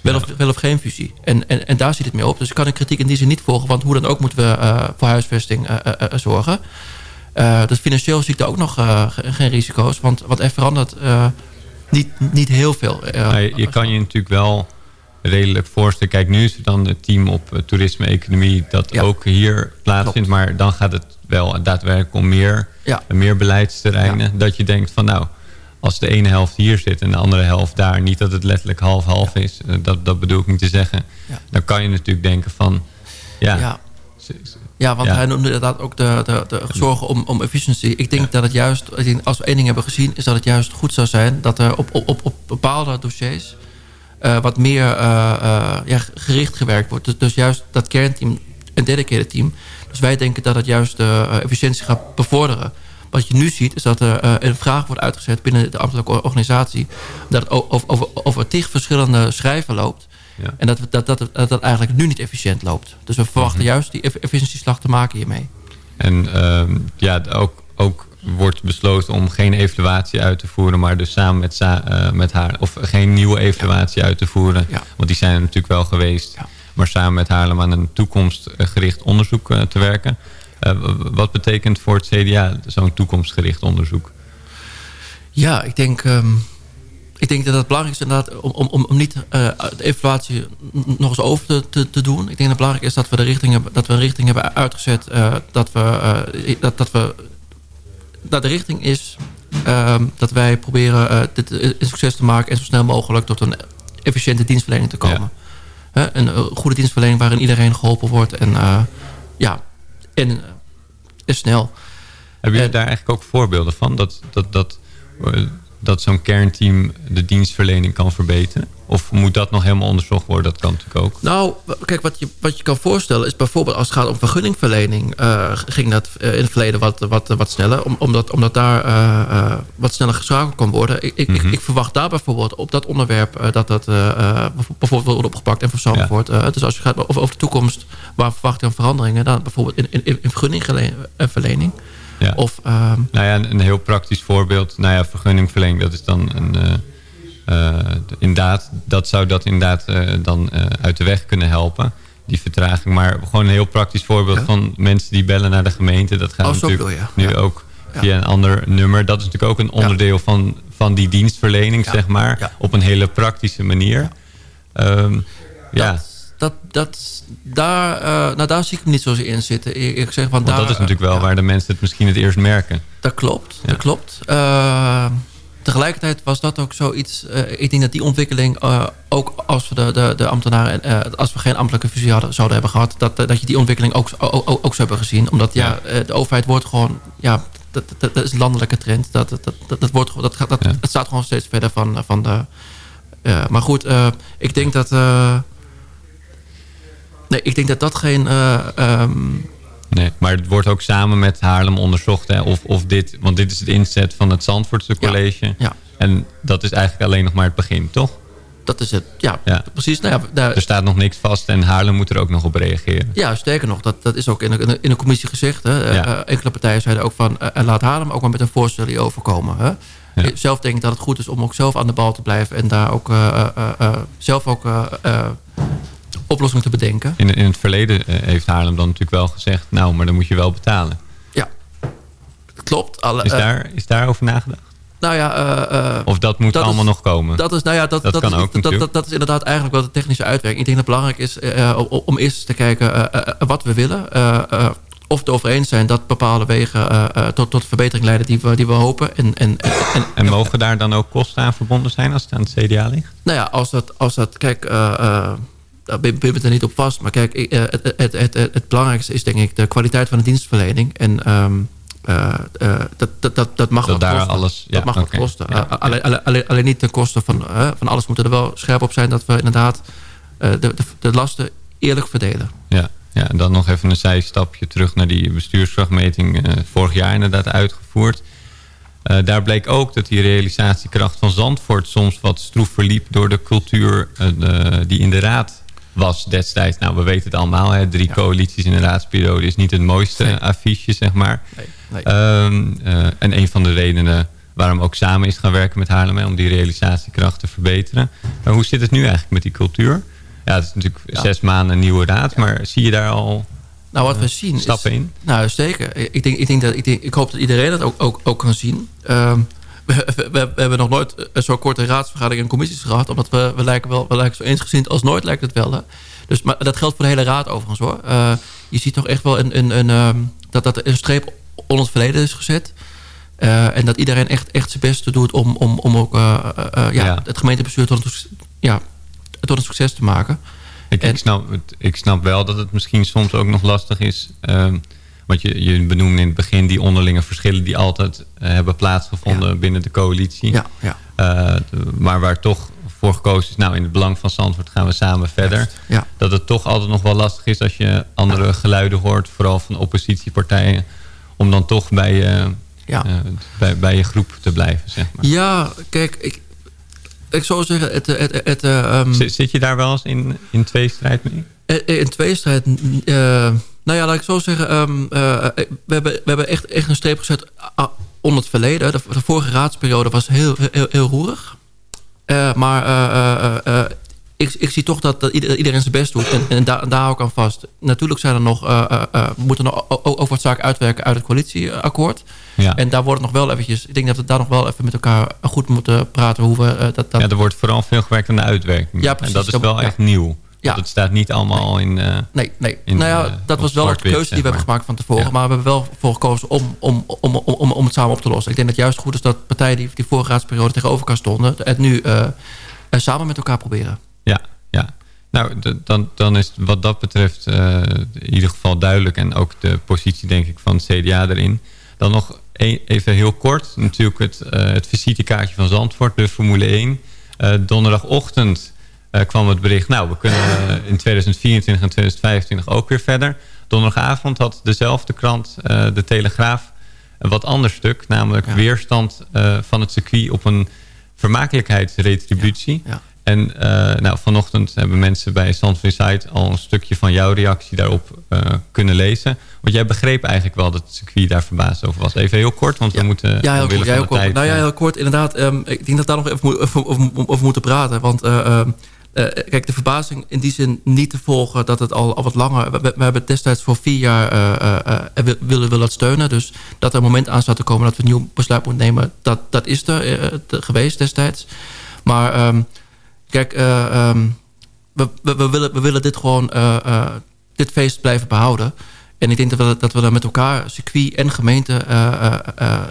Wel of, wel of geen fusie. En, en, en daar zit het mee op. Dus ik kan de kritiek in die zin niet volgen. Want hoe dan ook moeten we eh, voor huisvesting eh, eh, eh, zorgen. Eh, dus financieel zie ik daar ook nog eh, ge- geen risico's. Want wat er verandert eh, niet, niet heel veel. Eh, je kan je natuurlijk wel redelijk voorstellen. Kijk, nu is het dan het team op eh, toerisme-economie... dat ook hier plaatsvindt. Maar dan gaat het wel daadwerkelijk om meer, Ja. meer beleidsterreinen. Dat je denkt van nou... Als de ene helft hier zit en de andere helft daar... niet dat het letterlijk half-half is. eh, Dat, dat bedoel ik niet te zeggen. Dan kan je natuurlijk denken van... Ja, Ja. Ja, want Ja. hij noemde inderdaad ook de, de, de zorgen om, om efficiëntie. Ik denk dat het juist, als we één ding hebben gezien... is dat het juist goed zou zijn dat er op, op, op bepaalde dossiers... eh, wat meer eh, eh, ja, gericht gewerkt wordt. Dus, dus juist dat kernteam, een dedicated team. Dus wij denken dat het juist de efficiëntie gaat bevorderen. Wat je nu ziet is dat er een vraag wordt uitgezet binnen de ambtelijke organisatie... dat het over, over, over tig verschillende schrijven loopt... Ja. En dat, dat, dat, dat dat eigenlijk nu niet efficiënt loopt. Dus we verwachten Mhm. juist die eff- efficiëntieslag te maken hiermee. En ehm, ja, ook, ook wordt besloten om geen evaluatie uit te voeren... maar dus samen met, eh, met haar... of geen nieuwe evaluatie uit te voeren. Want die zijn er natuurlijk wel geweest. Maar samen met Haarlem aan een toekomstgericht onderzoek eh, te werken. Eh, wat betekent voor het CDA zo'n toekomstgericht onderzoek? Ja, ik denk, ehm, ik denk dat het belangrijk is inderdaad om, om, om, niet eh, de evaluatie nog eens over te, te, te doen. Ik denk dat het belangrijk is dat we, de richting hebben, dat we een richting hebben uitgezet. eh, dat, we, eh, dat, dat we dat de richting is ehm, dat wij proberen eh, dit een succes te maken... en zo snel mogelijk tot een efficiënte dienstverlening te komen. Een eh, goede dienstverlening waarin iedereen geholpen wordt. En eh, ja, en, eh, en snel. Hebben jullie daar eigenlijk ook voorbeelden van? Dat, dat, dat, eh, dat zo'n kernteam de dienstverlening kan verbeteren? Of moet dat nog helemaal onderzocht worden? Dat kan natuurlijk ook. Nou, kijk, wat je, wat je kan voorstellen is bijvoorbeeld als het gaat om vergunningverlening... Uh, ging dat uh, in het verleden wat, wat, wat sneller. Om, omdat, omdat daar uh, wat sneller geschakeld kan worden. Ik, mm -hmm. ik, ik, verwacht daar bijvoorbeeld op dat onderwerp... dat dat bijvoorbeeld wordt opgepakt en verzameld ja. wordt. dus als je gaat over, over de toekomst... waar verwacht je dan veranderingen? Dan bijvoorbeeld in, in, in vergunningverlening. Ja. Of, nou ja, een, een, heel praktisch voorbeeld. Nou ja, vergunningverlening, dat is dan een... Uh, inderdaad, dat zou dat inderdaad uh, dan uh, uit de weg kunnen helpen. Die vertraging. Maar gewoon een heel praktisch voorbeeld ja. van mensen die bellen naar de gemeente. Dat gaat oh, natuurlijk ja. nu ook via een ander nummer. Dat is natuurlijk ook een onderdeel van, van die dienstverlening, zeg maar. Op een hele praktische manier. Um, ja. Dat, dat, daar, nou, daar zie ik hem niet zozeer in zitten. Ik, ik zeg, want, want daar, dat is natuurlijk wel waar de mensen het misschien het eerst merken. Dat klopt, dat klopt tegelijkertijd was dat ook zoiets... Uh, ik denk dat die ontwikkeling, ook als we de, de, de ambtenaren... Als we geen ambtelijke fusie hadden, zouden hebben gehad... dat, dat je die ontwikkeling ook, ook, ook, zou hebben gezien. Omdat ja, ja de overheid wordt gewoon... Ja, dat, dat, dat, is een landelijke trend. Dat, dat, dat, dat, wordt, dat, dat. Het staat gewoon steeds verder van, van de... maar goed, ik denk dat... nee, ik denk dat dat geen... Um, Nee, maar het wordt ook samen met Haarlem onderzocht. Hè, of, of dit, want dit is het inzet van het Zandvoortse college. Ja, ja. En dat is eigenlijk alleen nog maar het begin, toch? Dat is het, ja, ja. precies. Nou ja, daar... Er staat nog niks vast en Haarlem moet er ook nog op reageren. Ja, sterker nog, dat, dat is ook in de, in de commissie gezegd. Hè. Ja. Uh, enkele partijen zeiden ook van, uh, laat Haarlem ook maar met een voorstel hierover komen. Hè. Ja. Zelf denk ik dat het goed is om ook zelf aan de bal te blijven. En daar ook uh, zelf ook oplossing te bedenken. In, in het verleden heeft Haarlem dan natuurlijk wel gezegd... nou, maar dan moet je wel betalen. Ja, klopt. Alle, is, daar, is daarover nagedacht? Nou ja, uh, of dat moet dat allemaal is, nog komen? Dat is, nou ja, dat, dat, dat kan is, ook dat, is inderdaad eigenlijk wel de technische uitwerking. Ik denk dat het belangrijk is uh, om eerst te kijken uh, wat we willen. of we het over eens zijn dat bepaalde wegen tot, tot verbetering leiden die we, die we hopen. En, en, en, en, en mogen daar dan ook kosten aan verbonden zijn als het aan het CDA ligt? Nou ja, als dat, als dat kijk daar ben ik er niet op vast. Maar kijk, het, het, het, het, belangrijkste is denk ik de kwaliteit van de dienstverlening. En um, uh, uh, dat, dat, dat, dat mag dat wat daar kosten. Alles, ja, dat mag okay. wat kosten. Ja, uh, alleen, alleen, alleen, alleen, niet ten koste van, van alles. moeten er wel scherp op zijn dat we inderdaad de, de, de lasten eerlijk verdelen. Ja, ja, en dan nog even een zijstapje terug naar die bestuurskrachtmeting vorig jaar inderdaad uitgevoerd. Daar bleek ook dat die realisatiekracht van Zandvoort soms wat stroef verliep door de cultuur die in de raad was destijds. Nou, we weten het allemaal. Hè, drie ja. coalities in de raadsperiode is niet het mooiste nee. affiche, zeg maar. Nee, nee. Um, uh, en een van de redenen waarom ook samen is gaan werken met Haarlem... om die realisatiekracht te verbeteren. Maar hoe zit het nu eigenlijk met die cultuur? Ja, het is natuurlijk ja. zes maanden een nieuwe raad. Maar zie je daar al nou, wat we zien stappen is, in? Nou, zeker. Ik, denk, ik, denk dat, ik, denk, ik hoop dat iedereen dat ook, ook, ook kan zien. Um, we, we, we, hebben nog nooit zo'n korte raadsvergadering en commissies gehad. Omdat we, we lijken wel we lijken zo eensgezind als nooit lijkt het wel. Hè? Dus, maar dat geldt voor de hele raad overigens hoor. Uh, je ziet toch echt wel een, een, een, um, dat, dat een streep onder het verleden is gezet. Uh, en dat iedereen echt, echt zijn best doet om, om, om ook uh, ja, ja. het gemeentebestuur tot een, ja, tot een succes te maken. Ik, en, ik, snap, ik snap wel dat het misschien soms ook nog lastig is... Um, want je, je benoemde in het begin die onderlinge verschillen... die altijd uh, hebben plaatsgevonden ja. binnen de coalitie. Ja, ja. Uh, de, maar waar toch voor gekozen is... nou, in het belang van Zandvoort gaan we samen verder. Ja. Dat het toch altijd nog wel lastig is... als je andere ja. geluiden hoort... vooral van oppositiepartijen... om dan toch bij je, ja. uh, bij, bij je groep te blijven, zeg maar. Ja, kijk... Ik, ik zou zeggen... Het, het, het, um... zit, zit je daar wel eens in, in tweestrijd mee? In tweestrijd... Nou ja, laat ik zo zeggen. Um, uh, we, hebben, we hebben echt, echt een streep gezet onder het verleden. De, de vorige raadsperiode was heel, heel, heel roerig. Uh, maar uh, ik, ik zie toch dat, dat iedereen zijn best doet. En, en daar, daar hou ik aan vast. Natuurlijk zijn er nog, we moeten nog ook wat zaken uitwerken uit het coalitieakkoord. Ja. En daar wordt nog wel eventjes... Ik denk dat we daar nog wel even met elkaar goed moeten praten. Hoe we, dat, dat... Ja, er wordt vooral veel gewerkt aan de uitwerking. Ja, precies. En dat is wel echt nieuw. Ja. Het staat niet allemaal in... Uh, nee, nee. In, nou ja, dat uh, was wel een keuze die we hebben gemaakt van tevoren. Ja. Maar we hebben wel voor gekozen om, om, om, om, om het samen op te lossen. Ik denk dat het juist goed is dat partijen die die vorige raadsperiode tegenover elkaar stonden... het nu uh, samen met elkaar proberen. Ja, ja. Nou, dan, dan is wat dat betreft in ieder geval duidelijk... en ook de positie, denk ik, van het CDA erin. Dan nog een, even heel kort. Natuurlijk het, het visitekaartje van Zandvoort, de Formule 1. donderdagochtend eh, kwam het bericht... nou, we kunnen eh, in 2024 en 2025 ook weer verder. Donderdagavond had dezelfde krant, eh, De Telegraaf... een wat ander stuk, namelijk weerstand van het circuit... op een vermakelijkheidsretributie. En eh, nou, vanochtend hebben mensen bij Zandvoort Site al een stukje van jouw reactie daarop kunnen lezen. Want jij begreep eigenlijk wel dat het circuit daar verbaasd over was. Even heel kort, want we moeten... Ja, heel kort. Ja, heel kort. tijd, Nou ja, heel kort. Inderdaad, ehm, ik denk dat daar nog even over, over, over moeten praten. Want eh, eh, kijk, de verbazing in die zin niet te volgen dat het al, al wat langer... We, we hebben destijds voor vier jaar wi- willen we dat steunen. Dus dat er een moment aan staat te komen dat we een nieuw besluit moeten nemen... dat, dat is er geweest destijds. Maar ehm, kijk, eh, ehm, we, we, we willen, we willen dit gewoon... dit feest blijven behouden. En ik denk dat we, dat we dan met elkaar, circuit en gemeente...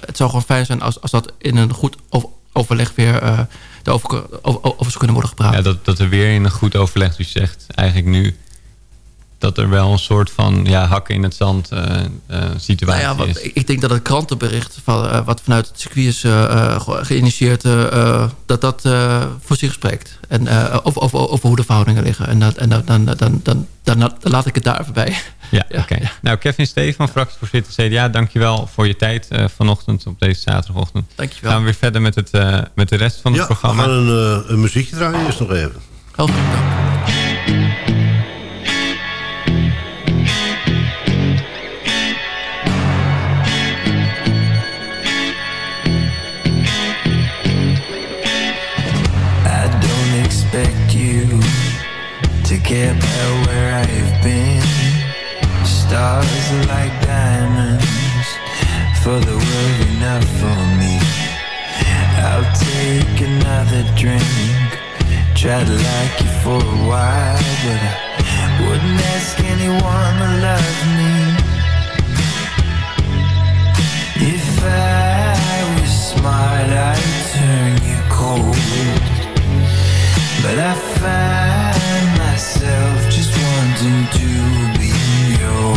het zou gewoon fijn zijn als, als dat in een goed overleg weer... eh over, over, over zou kunnen worden gepraat. Ja, dat, dat er weer in een goed overleg dus zegt, eigenlijk nu... dat er wel een soort van ja, hakken in het zand eh, eh, situatie Nou ja, wat, is. ik denk dat het krantenbericht van, wat vanuit het circuit is ge- geïnitieerd, dat dat voor zich spreekt. En over, over, over hoe de verhoudingen liggen. En, dat, en dan, dan, dan, dan, dan, dan laat ik het daar even bij. Ja, oké. Nou, Kevin Stefan, fractievoorzitter CDA, dankjewel voor je tijd eh, vanochtend op deze zaterdagochtend. Dankjewel. Gaan we weer verder met, het, eh, met de rest van het programma. we gaan een, eh, een muziekje draaien eerst nog even. I don't expect you to get. Stars are like diamonds for the world enough for me. I'll take another drink, try to like you for a while, but I wouldn't ask anyone to love me. If I was smart, I'd turn you cold. But I find myself just wanting to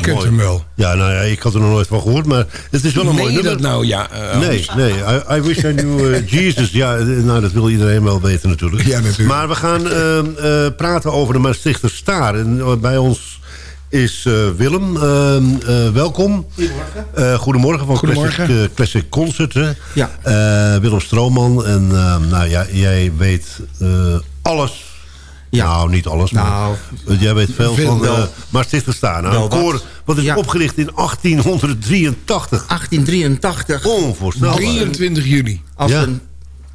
kent Mooi. hem wel. Ja, nou ja, ik had er nog nooit van gehoord, maar het is wel een Meen mooi je nummer. dat nou? Ja, eh, nee, nee. I, I wish I knew eh, Jesus. Ja, eh, nou, dat wil iedereen wel weten natuurlijk. Ja, natuurlijk. Maar we gaan eh, eh, praten over de Maastrichter Staar. En bij ons is eh, Willem. Eh, eh, welkom. Goedemorgen. goedemorgen van Goedemorgen. Classic, Classic Concert. Hè? Ja. Eh, Willem Strooman. En eh, nou ja, jij weet eh, alles. Ja. Nou, niet alles, maar Nou, eh, jij weet veel, veel van wel. Maastrichter Staar. Nou, Wel een koor wat. is Ja. opgericht in 1883. 1883. Onvoorstelbaar. 23 juli. Als Ja. een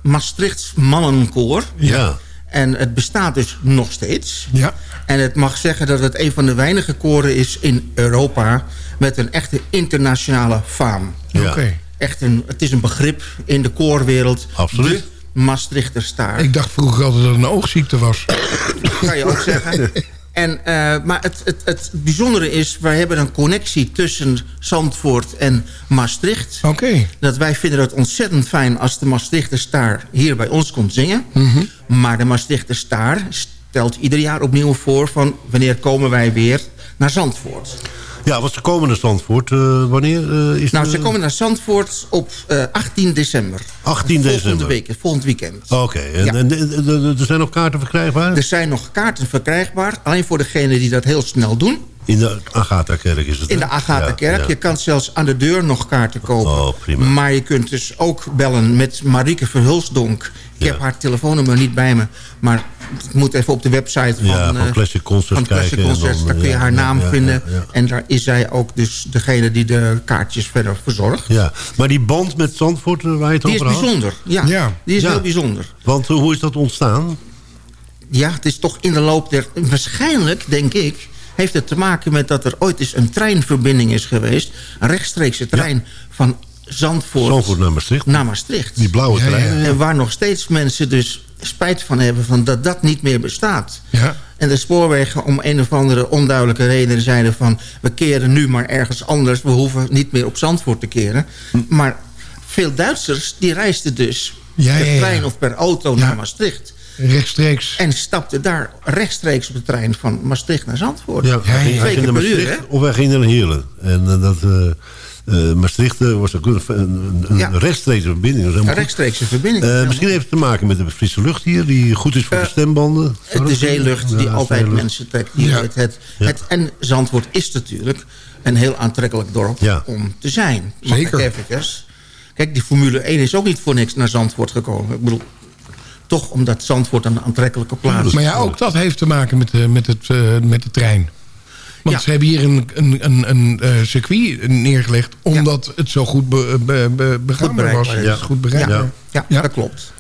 Maastrichts mannenkoor. Ja. En het bestaat dus nog steeds. Ja. En het mag zeggen dat het een van de weinige koren is in Europa... met een echte internationale faam. Ja. Oké. Echt een, het is een begrip in de koorwereld. Absoluut. De Maastrichter Staar. Ik dacht vroeger altijd dat het een oogziekte was. kan je ook zeggen. En, eh, maar het, het, het bijzondere is, wij hebben een connectie tussen Zandvoort en Maastricht. Oké. Dat wij vinden het ontzettend fijn als de Maastrichter Staar hier bij ons komt zingen. Mhm. Maar de Maastrichter Staar stelt ieder jaar opnieuw voor van wanneer komen wij weer naar Zandvoort. Ja, wat ze komen naar Zandvoort. eh, wanneer eh, is Nou, de- ze komen naar Zandvoort op eh, 18 december. 18 Volgende december. week, volgend weekend. Oké, en, Ja. en- er zijn nog kaarten verkrijgbaar? Er zijn nog kaarten verkrijgbaar. Alleen voor degenen die dat heel snel doen. In de Agatha-kerk is het, In de Agatha-kerk. Ja, ja. Je kan zelfs aan de deur nog kaarten kopen. Oh, prima. Maar je kunt dus ook bellen met Marieke Verhulsdonk. Ik heb haar telefoonnummer niet bij me. Maar ik moet even op de website van, Ja, van eh, Classic Concerts van Classic kijken en Concerts. dan, Daar kun je ja, haar naam ja, vinden. ja, ja. En daar is zij ook dus degene die de kaartjes verder verzorgt. Ja, maar die band met Zandvoort eh, waar je het Die is over had? bijzonder. Ja, Ja. die is Ja. heel bijzonder. Want eh, hoe is dat ontstaan? Ja, het is toch in de loop der... Waarschijnlijk, denk ik, heeft het te maken met dat er ooit eens een treinverbinding is geweest. Een rechtstreekse trein van Zandvoort, Zandvoort naar Maastricht. naar Maastricht. Die blauwe Ja, trein. ja. En waar nog steeds mensen dus spijt van hebben... Van dat dat niet meer bestaat. Ja. En de spoorwegen om een of andere onduidelijke reden zeiden van... we keren nu maar ergens anders. We hoeven niet meer op Zandvoort te keren. Maar veel Duitsers die reisden dus Ja, per ja, ja. trein of per auto naar Maastricht. Rechtstreeks. En stapten daar rechtstreeks op de trein van Maastricht naar Zandvoort. Ja, hij ging, naar per uur? Maastricht of hij ging naar Heerlen. En eh, dat... eh, eh, Maastricht was ook een, een, een Ja. rechtstreekse verbinding. Een rechtstreekse verbinding. Misschien heeft het te maken met de frisse lucht hier... die goed is voor de stembanden. De zeelucht die Ja, altijd zeelucht. mensen trekt. Ja. het, het, en Zandvoort is natuurlijk een heel aantrekkelijk dorp Ja. om te zijn. Mag Zeker. Kijk, die Formule 1 is ook niet voor niks naar Zandvoort gekomen. Ik bedoel, toch omdat Zandvoort een aantrekkelijke plaats is. Maar ja, ook dat heeft te maken met, de, met, het, eh, met de trein. Want Ja. ze hebben hier een, een, een, een eh, circuit neergelegd... omdat het zo goed be, be, be- begaanbaar was. Ja. Goed bereikbaar. Ja, dat klopt.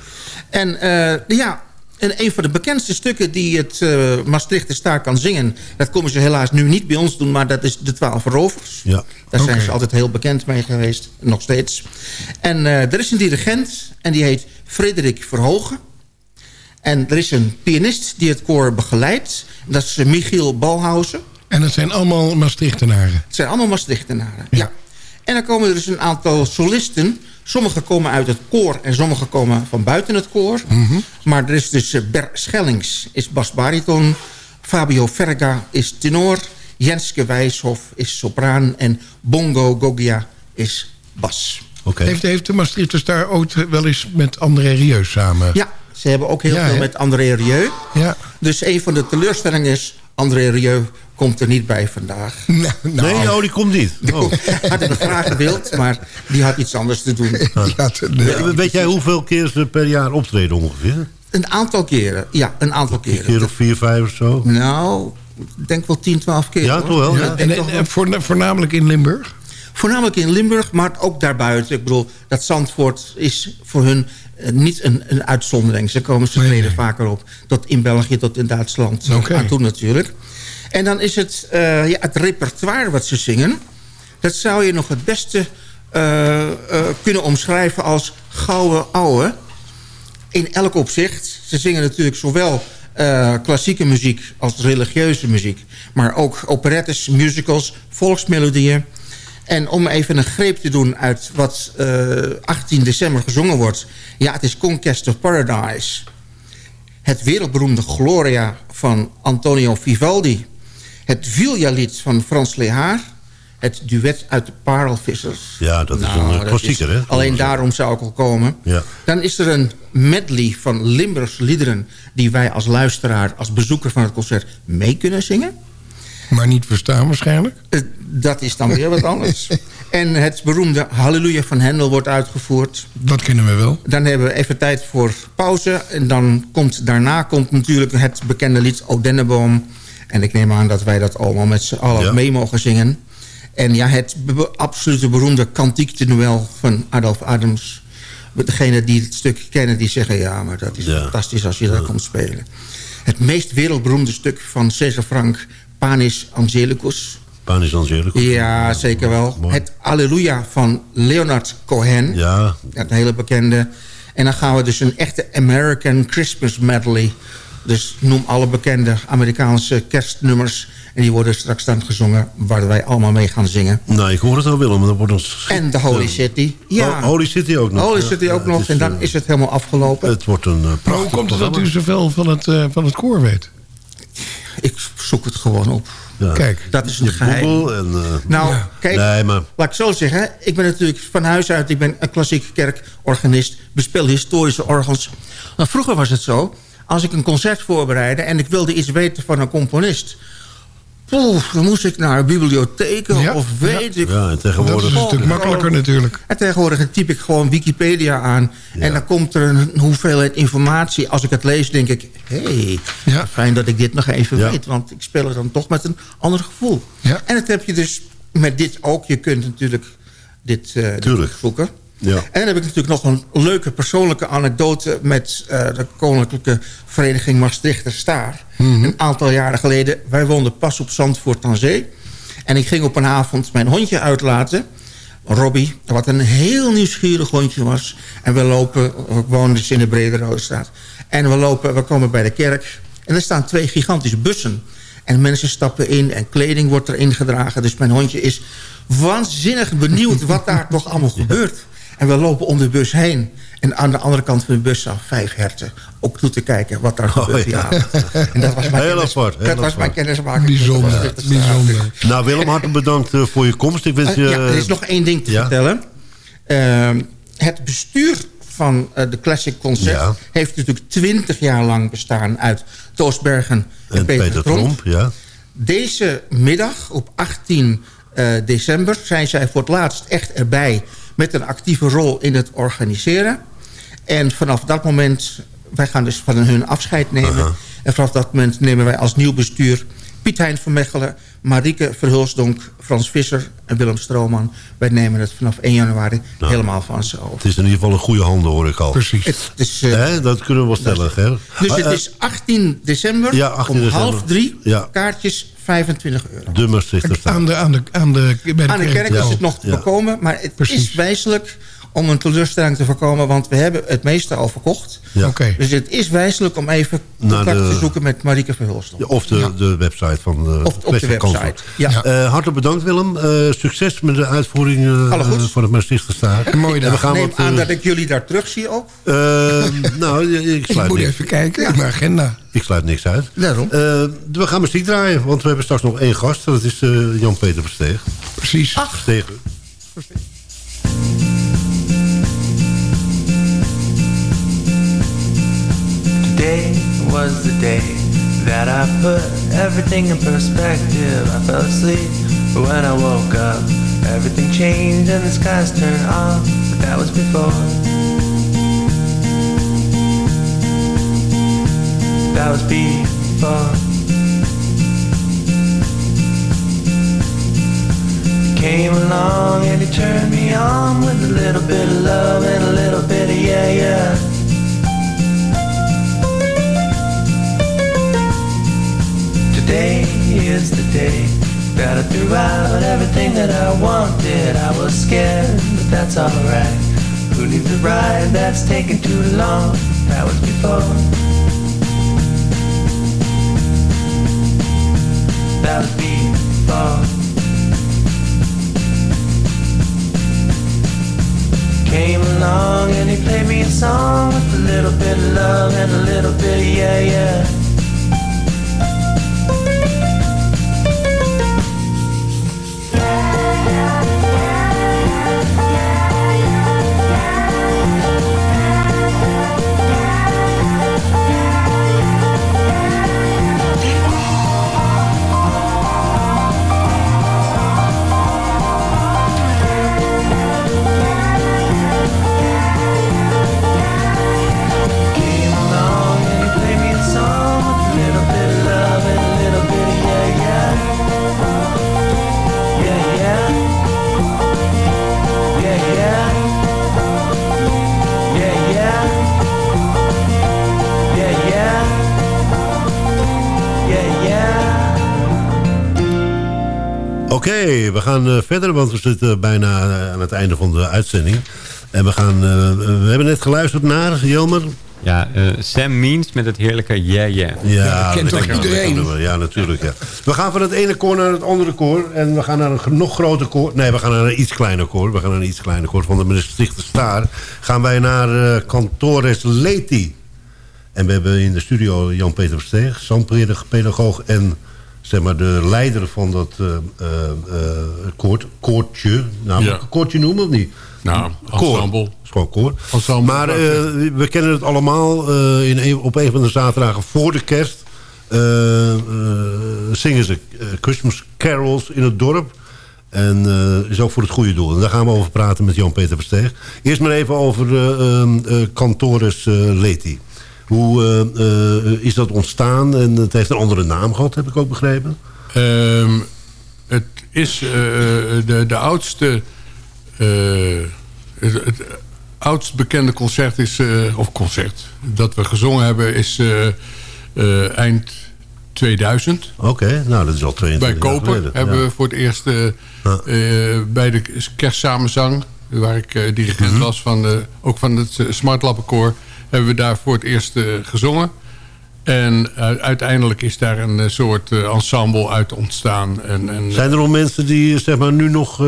En eh, ja, en een van de bekendste stukken die het eh Maastrichter Staar kan zingen... dat komen ze helaas nu niet bij ons doen, maar dat is de Twaalf Rovers. Ja. Daar zijn ze altijd heel bekend mee geweest, nog steeds. En eh, er is een dirigent en die heet Frederik Verhogen. En er is een pianist die het koor begeleidt. Dat is eh, Michiel Balhausen. En het zijn allemaal Maastrichtenaren. Het zijn allemaal Maastrichtenaren. Ja. En dan komen er dus een aantal solisten. Sommige komen uit het koor en sommige komen van buiten het koor. Maar er is dus eh, Ber Schellings is basbariton. Fabio Verga is tenor. Jenske Wijshof is sopraan. En Bongo Gogia is bas. Oké. Heeft, heeft de Maastrichters daar ooit wel eens met André Rieu samen? Ja, ze hebben ook heel Ja, veel met André Rieu. Ja. Dus een van de teleurstellingen is... André Rieu komt er niet bij vandaag. Nou, nou, Nee, oh, die komt niet. Oh. Had ik graag gewild, maar die had iets anders te doen. ja, Weet jij hoeveel keer ze per jaar optreden ongeveer? Een aantal keren, ja, een aantal Een keren. keer of vier, vijf of zo? Nou, ik denk wel 10, 12 keer. Ja, hoor. toch wel? Ja, en, en, voornamelijk in Limburg? Voornamelijk in Limburg, maar ook daarbuiten. Ik bedoel, dat Zandvoort is voor hun niet een, een uitzondering. Ze komen ze Nee, vaker op. Tot in België, tot in Duitsland. Oké. Aan toe natuurlijk. En dan is het, eh, ja, het repertoire wat ze zingen... dat zou je nog het beste eh, eh, kunnen omschrijven als gouden ouwe. In elk opzicht. Ze zingen natuurlijk zowel eh, klassieke muziek als religieuze muziek. Maar ook operettes, musicals, volksmelodieën. En om even een greep te doen uit wat eh, 18 december gezongen wordt. Ja, het is Conquest of Paradise. Het wereldberoemde Gloria van Antonio Vivaldi. Het Vilja-lied van Frans Lehaar. Het duet uit de Parelvissers. Ja, dat is Nou, een eh, dat klassieker, hè? Alleen daarom zou ik al komen. Ja. Dan is er een medley van Limburgs liederen... die wij als luisteraar, als bezoeker van het concert mee kunnen zingen. Maar niet verstaan waarschijnlijk. Eh, Dat is dan weer wat anders. En het beroemde Halleluja van Hendel wordt uitgevoerd. Dat kennen we wel. Dan hebben we even tijd voor pauze. En dan komt daarna komt natuurlijk het bekende lied O Denneboom. En ik neem aan dat wij dat allemaal met z'n allen Ja. mee mogen zingen. En ja, het be- absolute beroemde kantiek Noël van Adolf Adams. Degenen die het stuk kennen, die zeggen... ja, maar dat is Ja. fantastisch als je dat komt spelen. Het meest wereldberoemde stuk van Cesar Frank... Panis Angelicus. Panis Angelicus. Ja, zeker wel. Mooi. Het Alleluia van Leonard Cohen. Ja, een hele bekende. En dan gaan we dus een echte American Christmas medley. Dus noem alle bekende Amerikaanse kerstnummers. En die worden straks dan gezongen waar wij allemaal mee gaan zingen. nou, ik hoor het al Willem, maar dat wordt ons... En de Holy City. Ja, Oh, Holy City ook nog. Holy Ja, City ook ja, nog. en dan eh, is het helemaal afgelopen. Het wordt een uh, Maar hoe komt het dat u zoveel van het, eh, van het koor weet? Ik zoek het gewoon op. Kijk. Dat is een geheim. En... eh, Nou, kijk, Nee, maar... laat ik zo zeggen. Ik ben natuurlijk van huis uit, ik ben een klassieke kerkorganist. Bespeel historische orgels. Maar vroeger was het zo, als ik een concert voorbereidde... en ik wilde iets weten van een componist... Poeh, dan moest ik naar bibliotheken Ja, of weet ik... Ja, en tegenwoordig... Dat is een stuk makkelijker natuurlijk. En tegenwoordig typ ik gewoon Wikipedia aan. En dan komt er een hoeveelheid informatie. Als ik het lees, denk ik... hé, hey, Ja. fijn dat ik dit nog even Ja. weet. Want ik speel het dan toch met een ander gevoel. Ja. En dat heb je dus met dit ook. Je kunt natuurlijk dit, eh dit Tuurlijk. zoeken. Ja. En dan heb ik natuurlijk nog een leuke persoonlijke anekdote... met eh, de Koninklijke Vereniging Maastrichter Staar. Een aantal jaren geleden. Wij woonden pas op Zandvoort aan Zee. En ik ging op een avond mijn hondje uitlaten. Robbie, wat een heel nieuwsgierig hondje was. En we lopen, we woonden dus in de Brede. En we lopen, we komen bij de kerk. En er staan twee gigantische bussen. En mensen stappen in en kleding wordt erin gedragen. Dus mijn hondje is waanzinnig benieuwd wat daar toch allemaal gebeurt. En we lopen om de bus heen. En aan de andere kant van de bus staan vijf herten. Ook toe te kijken wat daar gebeurt die ja. avond. En dat was mijn, Heel kennis, apart, heel dat was mijn kennismaking. Bijzonder, bijzonder. Nou, Willem, hartelijk bedankt eh, voor je komst. Ik wens eh, je... ja, er is nog één ding te ja. vertellen. Ehm, het bestuur van eh, de Classic Concert... Ja. heeft natuurlijk twintig jaar lang bestaan... uit Toos Bergen en, En Peter, Peter Tromp. Tromp, ja. Deze middag, op 18 eh, december... zijn zij voor het laatst echt erbij... met een actieve rol in het organiseren. En vanaf dat moment... wij gaan dus van hun afscheid nemen... en vanaf dat moment nemen wij als nieuw bestuur... Piet Hein van Mechelen, Marieke Verhulsdonk, Frans Visser en Willem Strooman. Wij nemen het vanaf 1 januari Nou. helemaal van ze over. Het is in ieder geval een goede handen, hoor ik al. Precies. Het is, eh, Hè, dat kunnen we wel stellen, hè? dus het eh, is 18 december Ja, 18 om december. half drie. Ja. Kaartjes 25 euro. De Maastrichter staat. Aan de, aan de, aan de, bij de Aan de kerk is het nog te Ja. voorkomen. Maar het Precies. is wijselijk om een teleurstelling te voorkomen. Want we hebben het meeste al verkocht. Ja. Dus het is wijselijk om even contact de- te zoeken met Marieke Verhulston. Ja, Of de, de website van de Of op de website. Eh, hartelijk bedankt Willem. Eh, succes met de uitvoering eh, Alle goeds. van het Maastrichter Staat. Een mooie En dag. we gaan Neem wat, aan eh, dat ik jullie daar terug zie ook. eh, nou, ik moet even kijken in mijn agenda. Ik sluit niks uit. Daarom. Eh, we gaan muziek draaien, want we hebben straks nog één gast. Dat is eh, Jan-Peter Versteeg. Precies. Versteeg. Today was the day that I put everything in perspective. I fell asleep, but when I woke up, everything changed and the skies turned off. But that was before. That was before. Came along and he turned me on with a little bit of love and a little bit of yeah, yeah. Today is the day that I threw out everything that I wanted. I was scared, but that's alright. Who needs a ride that's taking too long? That was before. Was before. Came along and he played me a song with a little bit of love and a little bit of yeah, yeah. Oké, we gaan eh, verder, want we zitten bijna eh, aan het einde van de uitzending. En we gaan, eh, we hebben net geluisterd naar, Jelmer. Ja, eh, Sam Means met het heerlijke Yeah Yeah. Ja, kent dat toch is een iedereen? Ja, natuurlijk. Ja. We gaan van het ene koor naar het andere koor. En we gaan naar een nog groter koor. Nee, we gaan naar een iets kleiner koor. We gaan naar een iets kleiner koor. Van de Maastrichter Staar gaan wij naar eh Cantores Leti. En we hebben in de studio Jan-Peter Versteeg, zangpedagoog en zeg maar de leider van dat eh, eh, koord, koortje. Nou, Ja. koortje noemen of niet? Nou, Koor. ensemble. Het is gewoon koor. Ensemble, maar we kennen het allemaal. in een, op een van de zaterdagen voor de kerst zingen ze Christmas carols in het dorp. En is ook voor het goede doel. En daar gaan we over praten met Jan-Peter Versteeg. Eerst maar even over Cantores Leti. Hoe eh, eh, is dat ontstaan? En het heeft een andere naam gehad, heb ik ook begrepen. Ehm, het is eh, de, de oudste... het, het oudst bekende concert is... of concert dat we gezongen hebben is eind 2000. Oké, nou dat is al 22 Bij Koper hebben Ja. we voor het eerst bij de kerstsamenzang... waar ik dirigent Mhm. was, van de, ook van het Smartlappenkoor... hebben we daar voor het eerst eh, gezongen. En eh, uiteindelijk is daar een eh, soort ensemble uit ontstaan. En, en, Zijn er nog mensen die zeg maar, nu nog,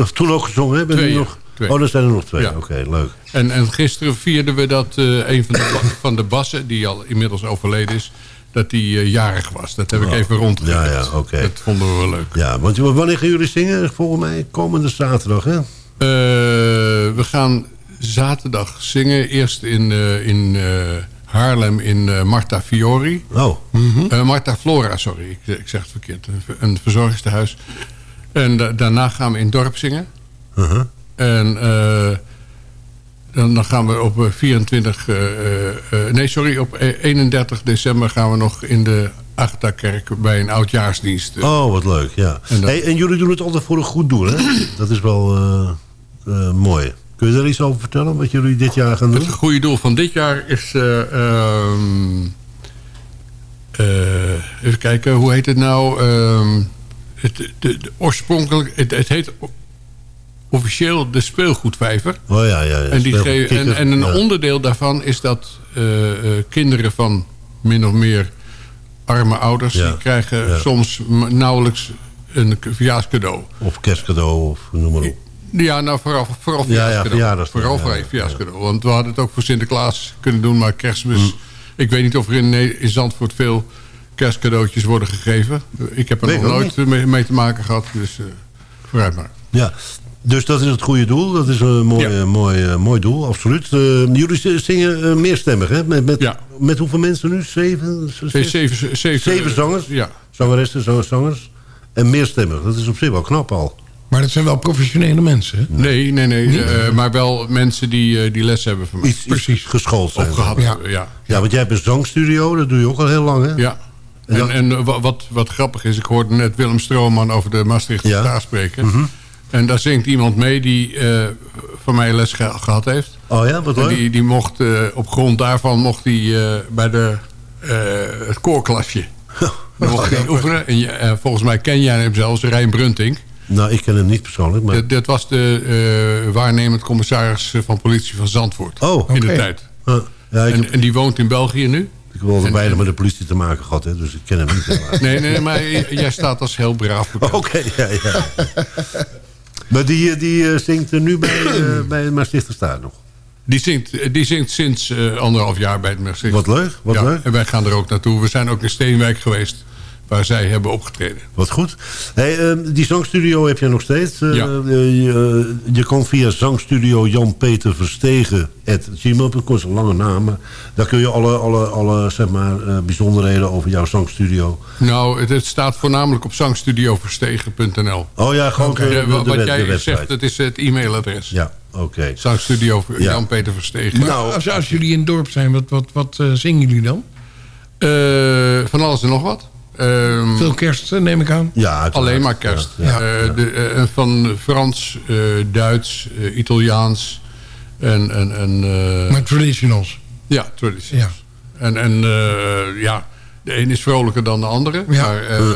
of toen ook gezongen hebben? Twee, Nu nog? Twee. Oh, er zijn er nog twee. Ja. Oké, leuk. En, en gisteren vierden we dat een van de, van de bassen... die al inmiddels overleden is... dat die jarig was. Dat heb ik Oh. even rondgegeven. Ja, ja, oké. Dat vonden we wel leuk. Ja, want wanneer gaan jullie zingen? Volgens mij komende zaterdag, hè? We gaan zaterdag zingen. Eerst in, eh, in eh, Haarlem in eh, Marta Fiori. Oh. Eh, Marta Flora, sorry. Ik, ik zeg het verkeerd. Een, een verzorgingstehuis. En da- daarna gaan we in dorp zingen. Uh-huh. En dan, gaan we op eh, 24... eh, eh, eh, nee, sorry. Op eh, 31 december gaan we nog in de Agatha-kerk... bij een oudjaarsdienst. Oh, wat leuk, ja. En dan- Hey, en jullie doen het altijd voor een goed doel, hè? Dat is wel mooi. Kun je daar iets over vertellen, wat jullie dit jaar gaan doen? Het goede doel van dit jaar is... eh, ehm, eh, even kijken, hoe heet het nou? Ehm, het, de, de oorspronkelijk... Het, het heet officieel de speelgoedvijver. Oh ja, ja. ja. En, die en, een ja. onderdeel daarvan is dat eh, kinderen van min of meer arme ouders... Ja, die krijgen soms nauwelijks een verjaarscadeau. Of kerstcadeau, of noem maar op. Ja, nou vooral, vooral Ja, ja, vooral ja, voor ja, een verjaarscadeau. Want we hadden het ook voor Sinterklaas kunnen doen, maar kerstmis... Mm. Ik weet niet of er in, in Zandvoort veel kerstcadeautjes worden gegeven. Ik heb er Weet nog nooit mee, mee te maken gehad, dus eh vooruit maar. Ja, dus dat is het goede doel. Dat is een mooi, eh, mooi, eh, mooi doel, absoluut. Jullie zingen meerstemmig, hè? Met, met, met hoeveel mensen nu? Zeven? Zeven- zeven- zeven- zangers? Ja. Zangeressen, zangers. En meerstemmig. Dat is op zich wel knap al. Maar dat zijn wel professionele mensen, hè? Nee, nee, nee. Eh, maar wel mensen die, eh, die les hebben van mij. Iets, Precies. geschoold zijn. Of gehad, ja. ja. ja. Want jij hebt een zangstudio. Dat doe je ook al heel lang, hè? Ja. En En, dan- en eh, wa- wat, wat grappig is, ik hoorde net Willem Strooman over de Maastrichtse Ja. Spreken. Mhm. En daar zingt iemand mee die eh, van mij les ge- gehad heeft. Oh ja, wat En leuk. die, die mocht, eh, op grond daarvan mocht hij eh, bij de, eh, het koorklasje Dan mocht hij oefenen. En volgens mij ken jij hem zelfs, Rijn Brunting. Nou, ik ken hem niet persoonlijk, maar... Dat, dat was de eh, waarnemend commissaris van politie van Zandvoort. Oh, in de tijd. Ah, ja, en, heb- en die woont in België nu. Ik heb eens weinig met de politie te maken gehad, hè, dus ik ken hem niet. Nee, nee, maar jij staat als heel braaf. Oké, ja, ja. maar die, eh, die eh, zingt er nu bij, eh bij Maastrichter Staat nog. Die zingt, die zingt sinds eh, anderhalf jaar bij het Maastricht. Wat leuk, wat Ja, leuk. En wij gaan er ook naartoe. We zijn ook in Steenwijk geweest, waar zij hebben opgetreden. Wat goed. Hey, eh, die zangstudio heb je nog steeds. Eh, Ja. eh, je, eh, je kan via zangstudio Jan-Peter Verstegen... gmail.com, is een lange naam. maar Daar kun je alle, alle, alle zeg maar, eh, bijzonderheden over jouw zangstudio... Nou, het, het staat voornamelijk op zangstudioverstegen.nl. Oh ja, gewoon de- de- wat de web- de jij website. zegt, het is het e-mailadres. Ja, oké. Zangstudio Ja. Jan-Peter Verstegen. Maar als, als jullie in het dorp zijn, wat, wat, wat zingen jullie dan? Eh, van alles en nog wat. Ehm, Veel kerst, eh, neem ik aan. Ja, uiteraard. Alleen maar kerst. Ja, ja. Eh, de, eh, van Frans, eh, Duits, eh, Italiaans en... en, en eh, Maar traditionals. ja, tradities. Ja. En, en eh, ja, de een is vrolijker dan de andere. Ja. Maar eh, eh,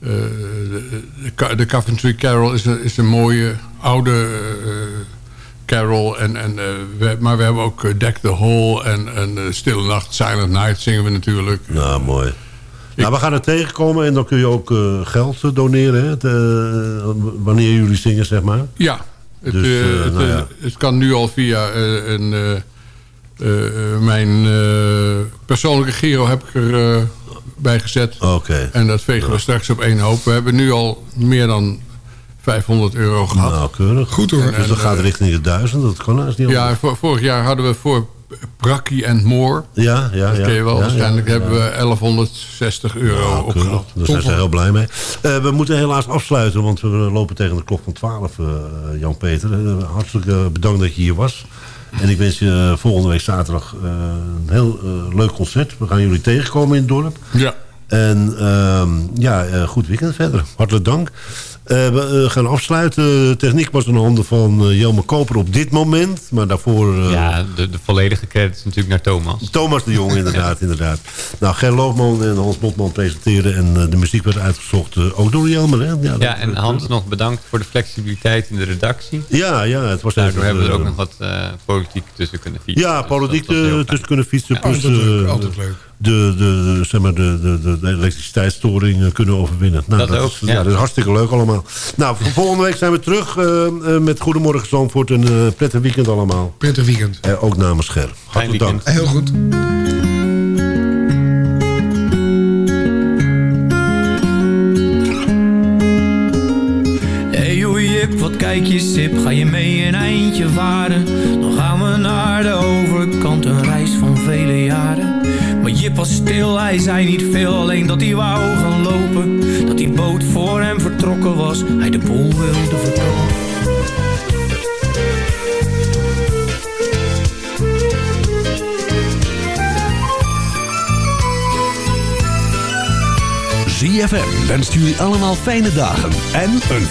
de, de, Coventry Carol is een, is een mooie oude eh, carol. En, en, eh, we, maar we hebben ook Deck the Hall en, en eh, Stille Nacht, Silent Night zingen we natuurlijk. Nou, mooi. Nou, we gaan er tegenkomen en dan kun je ook eh, geld eh, doneren. Hè, het, eh, wanneer jullie zingen, zeg maar. Ja, het, Dus, het, nou ja. het kan nu al via eh, een, eh, eh, mijn eh, persoonlijke giro heb ik er eh, bij gezet. Oké. En dat vegen we straks op één hoop. We hebben nu al meer dan 500 euro gehad. Nou, keurig. Goed hoor. Dus dat gaat richting de duizend, dat kan haast niet Ja, vor- vorig jaar hadden we voor Brakkie and More. Ja, ja, Dat ja. ken je wel. Ja, Waarschijnlijk ja, hebben we 1160 euro Nou, opgehaald. Daar zijn ze heel blij mee. Eh, we moeten helaas afsluiten, want we lopen tegen de klok van 12, eh, Jan-Peter. Eh, hartelijk bedankt dat je hier was. En ik wens je volgende week zaterdag een heel leuk concert. We gaan jullie tegenkomen in het dorp. Ja. En ehm, ja, goed weekend verder. Hartelijk dank. Eh, we eh, gaan afsluiten. De techniek was in handen van eh, Jelme Koper op dit moment. Maar daarvoor... eh, Ja, de, de volledige credits natuurlijk naar Thomas. Thomas de Jong, inderdaad. inderdaad. Nou, Ger Loofman en Hans Botman presenteren. En de muziek werd uitgezocht ook door Jelmer. Hè? Ja, en Hans nog bedankt voor de flexibiliteit in de redactie. Ja, ja, het was Daardoor even, hebben we er ook nog wat eh, politiek tussen kunnen fietsen. Ja, Dus politiek tussen kunnen fietsen. Ja. plus Altijd leuk, altijd leuk. De, de, de, zeg maar de, de, de, elektriciteitsstoring eh, kunnen overwinnen. Nou, Dat ook, is, ja. ja. dat is hartstikke leuk allemaal. Nou, volgende week zijn we terug eh, eh, met Goedemorgen Zandvoort. Een prettig weekend allemaal. Prettig weekend. Eh, ook namens Ger. Hartelijk dank. Heel goed. Hey joh Jip, wat kijk je sip, ga je mee een eindje varen? Dan gaan we naar de overkant, een reis van vele jaren. Was stil, hij zei niet veel, alleen dat hij wou gaan lopen. Dat die boot voor hem vertrokken was, hij de boel wilde verkopen. ZFM wenst jullie allemaal fijne dagen en een